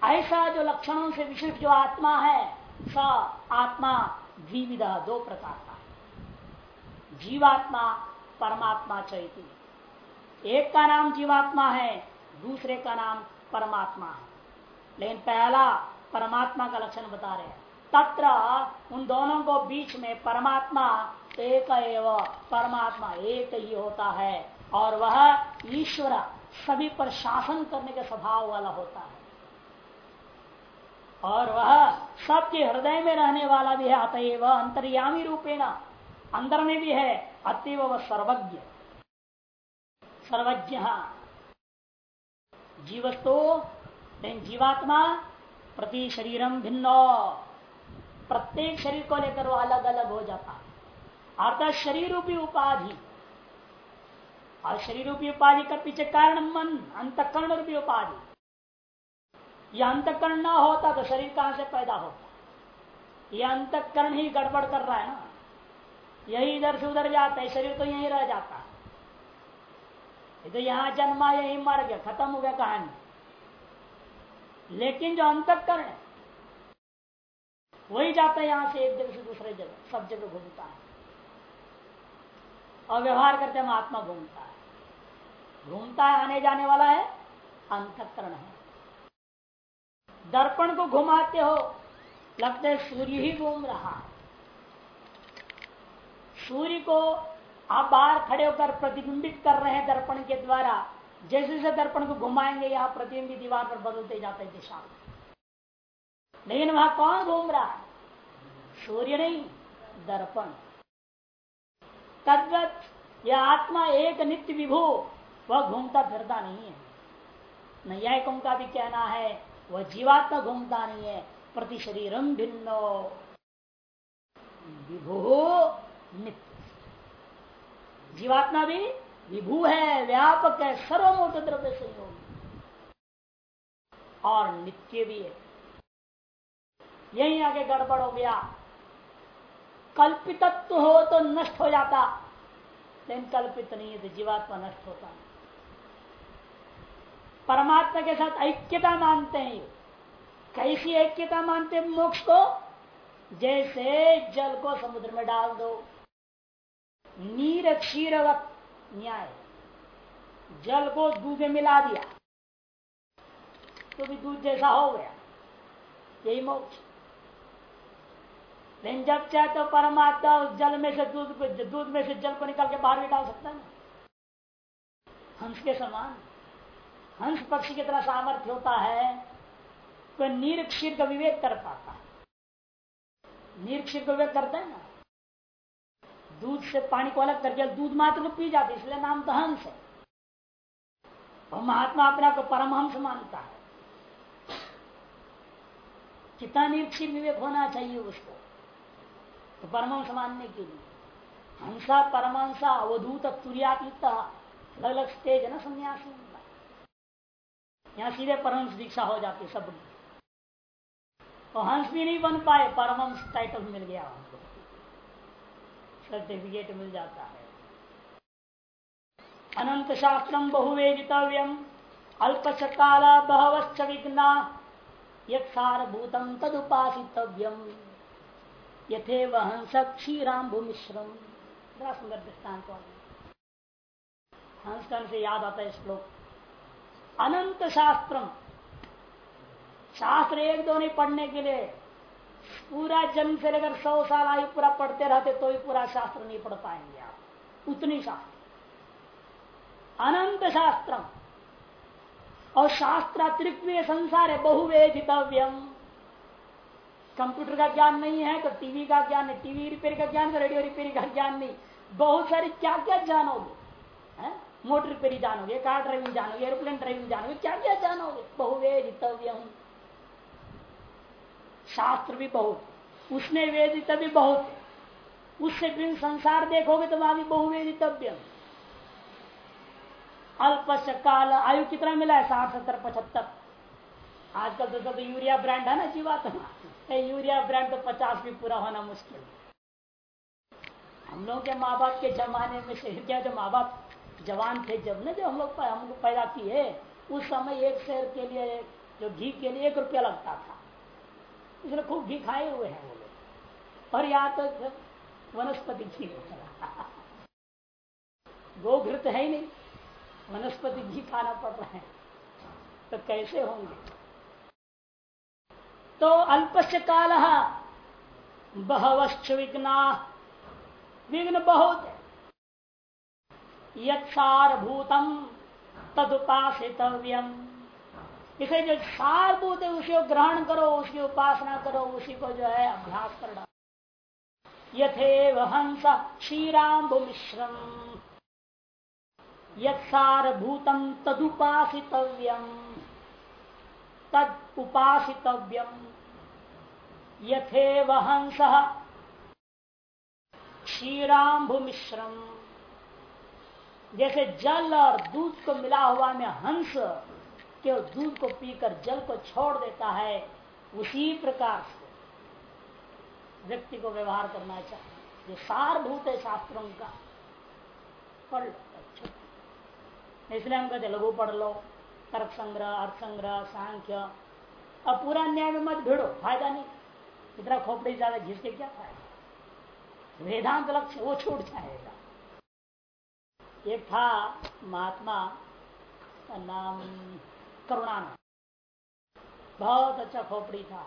A: ऐसा जो लक्षणों से विशिष्ट जो आत्मा है, स आत्मा द्विविधा, दो प्रकार का जीवात्मा, परमात्मा चैती एक का नाम जीवात्मा है, दूसरे का नाम परमात्मा। है लेकिन पहला परमात्मा का लक्षण बता रहे हैं। तत्र उन दोनों को बीच में परमात्मा एक परमात्मा, एक ही होता है। और वह ईश्वर सभी पर शासन करने के स्वभाव वाला होता है। और वह सबके हृदय में रहने वाला भी है, अतएव अंतर्यामी रूपेण। अंदर में भी है, अतएव वह सर्वज्ञ। सर्वज्ञ। जीवस्तो जीवात्मा, प्रति शरीरम भिन्न। प्रत्येक शरीर को लेकर वो अलग अलग हो जाता है। अर्थात शरीर रूपी उपाधि। और शरीर रूपी उपाधि का पीछे कारण मन अंतकरण रूपी उपाधि। यह अंतकरण ना होता तो शरीर कहाँ से पैदा होता? यह अंतकरण ही गड़बड़ कर रहा है ना। यही इधर से उधर जाता है, शरीर तो यही रह जाता है। तो यहाँ जन्मा यही मर गया, खत्म हो गया कहानी। लेकिन जो अंतकरण है, वही जाता है यहाँ से एक जगह से दूसरे जगह, सब जगह घूमता है। और व्यवहार करते हम आत्मा घूमता है। घूमता है, आने जाने वाला है, अंतकरण है। दर्पण को घुमाते हो, लगता है सूर्य ही घूम रहा। है सूर्य को आप बाहर खड़े होकर प्रतिबिंबित कर रहे हैं दर्पण के द्वारा, जैसे जैसे दर्पण को घुमाएँगे, यहाँ प्रतिबिंबित दीवार पर बदलते जाते हैं दिशा लेकिन वहाँ कौन घूम रहा है? सूर्य नहीं, दर्पण। तद्वत यह आत्मा एक नित्य विभू, वह घूमता फिरता नहीं है। नैयायिकों का भी कहना है, वह जीवात्मा घूमता नहीं है, प्रति शरीरम भिन्नो। विभू नित्य। जीवात्मा भी विभू है, व्यापक है, सर्वमूर्त द्रव्य संयोग। और नित्य भी है। यही आगे गड़बड़ हो गया। कल्पितत्व हो तो नष्ट हो जाता। लेकिन कल्पित नहीं है तो जीवात्मा नष्ट होता परमात्मा के साथ ऐक्यता मानते हैं। कैसी ऐक्यता मानते मोक्ष को? जैसे जल को समुद्र में डाल दो। नीर क्षीरवत न्याय। जल को दूध में मिला दिया। तो भी दूध जैसा हो गया। यही मोक्ष। लेकिन जब चाहे तो परमात्मा उस जल में से दूध को दूध में से जल को निकाल के बाहर भी डाल सकता है हंस के समान। हंस पक्षी की तरह सामर्थ्य होता है तो नीर क्षीर का विवेक कर पाता है। नीर क्षीर का विवेक करते हैं ना? दूध से पानी को अलग करके दूध मात्र को पी जाते इसलिए नाम तो हंस है। और महात्मा अपना को परमहंस मानता है। कितना निरीक्षित विवेक होना चाहिए उसको तो परमहंस मानने के लिए। हंसा, परमहंसा, अवधूत तुरियातीत अलग अलग स्टेज है ना सन्यासी यहाँ सीधे परमहंस दीक्षा हो जाती है सब और हंस भी नहीं बन पाए, परमहंस टाइटल मिल गया सर्टिफिकेट मिल जाता है। अनंत शास्त्रम बहुवेदितव्यम अल्पच काल बहवश्च विघ्ना। यक्षारभूतम तदुपासितव्यम यथे वहंस क्षीराम्भु मिश्रम बड़ा सुंदर दृष्टांत हंस से याद आता है श्लोक। अनंत शास्त्रम शास्त्र एक दो नहीं पढ़ने के लिए पूरा जन्म से लेकर सौ साल आयु पूरा पढ़ते रहते तो भी पूरा शास्त्र नहीं पढ़ पाएँगे आप। उतनी शास्त्र। अनंत शास्त्र और शास्त्र अतिरिक्त संसार है, बहुवेदितव्यम। कंप्यूटर का ज्ञान नहीं है तो टीवी का ज्ञान है टीवी रिपेयर का ज्ञान तो रेडियो रिपेयर का ज्ञान नहीं। बहुत सारी क्या क्या जानोगे मोटर रिपेयरिंग जानोगे, कार ड्राइविंग जानोगे, एरोप्लेन ड्राइविंग जानोगे क्या क्या जानोगे? बहुवेदितव्यम। शास्त्र भी बहुत उसने वेदित भी बहुत उससे बिन संसार देखोगे तो वहाँ भी बहुवेदितव्य अल्प काल आयु कितना मिला है? साठ, सत्तर, पचहत्तर। आजकल तो सब यूरिया ब्रांड है ना जीवात्मा यूरिया ब्रांड तो पचास भी पूरा होना मुश्किल हम लोग के माँ बाप के जमाने में से क्या जो माँ बाप जवान थे, जब ना जब हम लोग हम लोग पैदा किए, उस समय एक शेर के लिए, जो घी के लिए एक रुपया लगता था। इसलिए खूब घी खाए हुए हैं वो लोग। और यहाँ तो वनस्पति घी गोघृत (laughs) है ही नहीं। वनस्पति घी खाना पड़ रहा है। तो कैसे होंगे? तो अल्पस्य काल बहवश्च विघ्ना। विघ्न बहुत यक्षारभूतम तदुपासितव्यम। इसे जो सारभूत है, उसी को ग्रहण करो उसकी उपासना करो, उसी को जो है अभ्यास कर डालो। यथेव हंस क्षीराम्बु मिश्रम। यत्सारभूतम तदुपासितव्यम। तद उपासितव्यम। यथे वहंस क्षीराम्भु मिश्रम। जैसे जल और दूध को मिला हुआ में हंस केवल दूध को पीकर जल को छोड़ देता है, उसी प्रकार से व्यक्ति को व्यवहार करना चाहिए। जो सारभूत है शास्त्रों का। पढ़ लो अच्छा। इसलिए हम कहते लघु पढ़ लो, तर्क संग्रह, अर्थ संग्रह, सांख्य। अब पूरा न्याय में मत भिड़ो, फ़ायदा नहीं। इतना खोपड़ी ज़्यादा घिसके क्या फ़ायदा? वेदांत लक्ष्य, वो छूट जाएगा। एक था महात्मा का नाम करुणानंद बहुत अच्छा खोपड़ी था।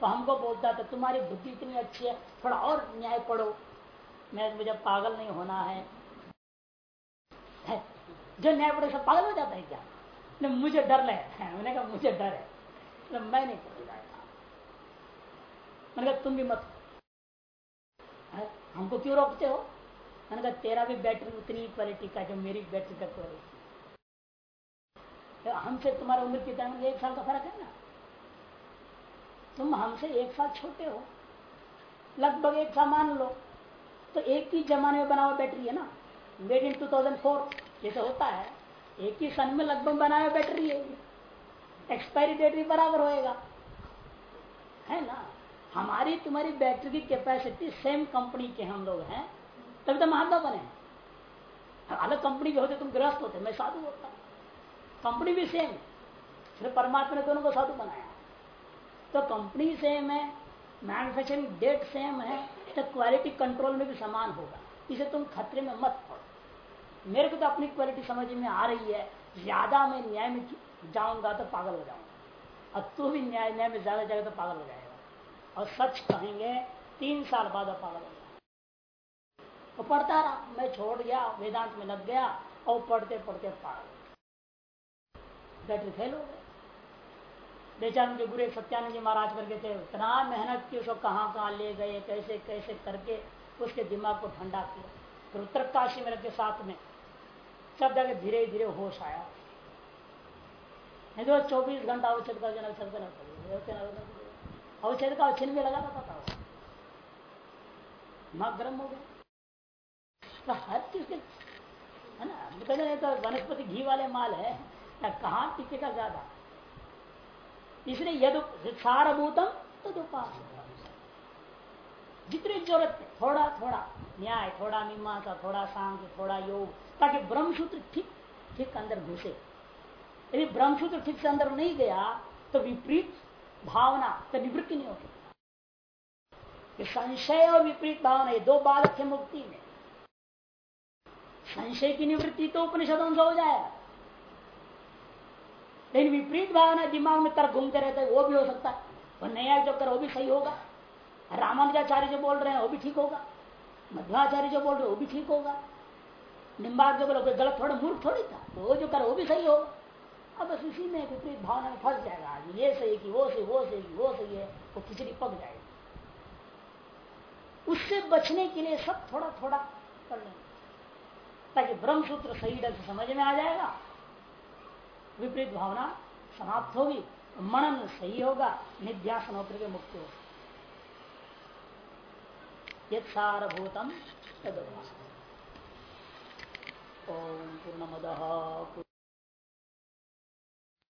A: तो हमको बोलता था तुम्हारी बुद्धि इतनी अच्छी है थोड़ा और न्याय पढ़ो। मैं मुझे पागल नहीं होना है, जो न्याय पढ़े सब पागल हो जाता है क्या? मुझे डर है। मैंने कहा मुझे डर है। तो मैं नहीं पढ़ मैंने कहा तुम भी मत हमको क्यों रोकते हो? मैंने कहा तेरा भी बैटरी उतनी क्वालिटी का जो मेरी बैटरी का क्वालिटी तो हमसे तुम्हारा उम्र कितना एक साल का फ़र्क है ना? तुम हमसे एक साल छोटे हो। लगभग एक साल मान लो तो एक ही जमाने में बना हुआ बैटरी है ना? मेड इन 2004 जैसे होता है। एक ही सन में लगभग बना हुआ बैटरी है। एक्सपायरी डेट भी बराबर होएगा। है ना? हमारी तुम्हारी बैटरी की कैपेसिटी सेम कंपनी के हम लोग हैं। तभी तो महात्मा बने। अलग कंपनी के होते, तुम ग्रस्त होते। मैं साधु होता। कंपनी भी सेम सिर्फ़ परमात्मा ने दोनों को साधु बनाया। तो कंपनी सेम है मैन्युफैक्चरिंग डेट सेम है तो क्वालिटी कंट्रोल में भी समान होगा। इसे तुम खतरे में मत पड़ो। मेरे को तो अपनी क्वालिटी समझ में आ रही है। ज़्यादा मैं न्याय में जाऊँगा तो पागल हो जाऊँगा। अब तू भी न्याय न्याय में ज़्यादा जाएगा तो पागल हो जाएगा। और सच कहेंगे, तीन साल बाद पागल हो जाएगा वो पढ़ता रहा। मैं छोड़ गया, वेदांत में लग गया, और पढ़ते पढ़ते पागल बैटरी फेल हो गए बेचार मुझे गुरु सत्यानंद जी महाराज करके थे, इतना मेहनत की, उसको कहाँ कहाँ ले गए, कैसे कैसे करके उसके दिमाग को ठंडा किया। फिर उत्तर काशी में के साथ में सब जगह धीरे धीरे होश आया। नहीं तो चौबीस घंटा अवच्छेद का जनक अवच्छेद का छिन भी लगा था था दिमाग गर्म हो गया। तो हर चीज़ के, है ना? कहते नहीं तो वनस्पति घी वाले माल है। कहा टिकेगा ज़्यादा? इसलिए यद सारभूतम तदुपास जितनी ज़रूरत है, थोड़ा थोड़ा न्याय, थोड़ा मीमांसा, थोड़ा सांख्य, थोड़ा योग, ताकि ब्रह्मसूत्र ठीक ठीक अंदर घुसे। यदि ब्रह्मसूत्र ठीक से अंदर नहीं गया तो विपरीत भावना तो निवृत्ति नहीं हो सकती संशय और विपरीत भावना, ये दो बालक थे मुक्ति में। संशय की निवृत्ति तो उपनिषदों से हो जाएगा। लेकिन विपरीत भावना दिमाग में तर्क घूमते रहते वो भी हो सकता है। वो नया जो कर, वो भी सही होगा। रामानुजाचार्य जो बोल रहे हैं, वो भी ठीक होगा। मध्वाचार्य जो बोल रहे वो भी ठीक होगा। निम्बाग जो बोलो गलत थोड़ा, मूर्ख थोड़ी था। तो वो जो कर, वो भी सही होगा। अब बस उसी में विपरीत भावना में फंस जाएगा आज ये सही कि वो सही वो सही वो सही है, वो खिचड़ी पक जाएगी। उससे बचने के लिए सब थोड़ा थोड़ा कर लेंगे। ताकि ब्रह्मसूत्र सही ढंग से समझ में आ जाएगा। विपरीत भावना समाप्त होगी, मनन सही होगा, निध्यासन होकर के मुक्ति होगी। सारभूतम तदवास ओम पूर्णमद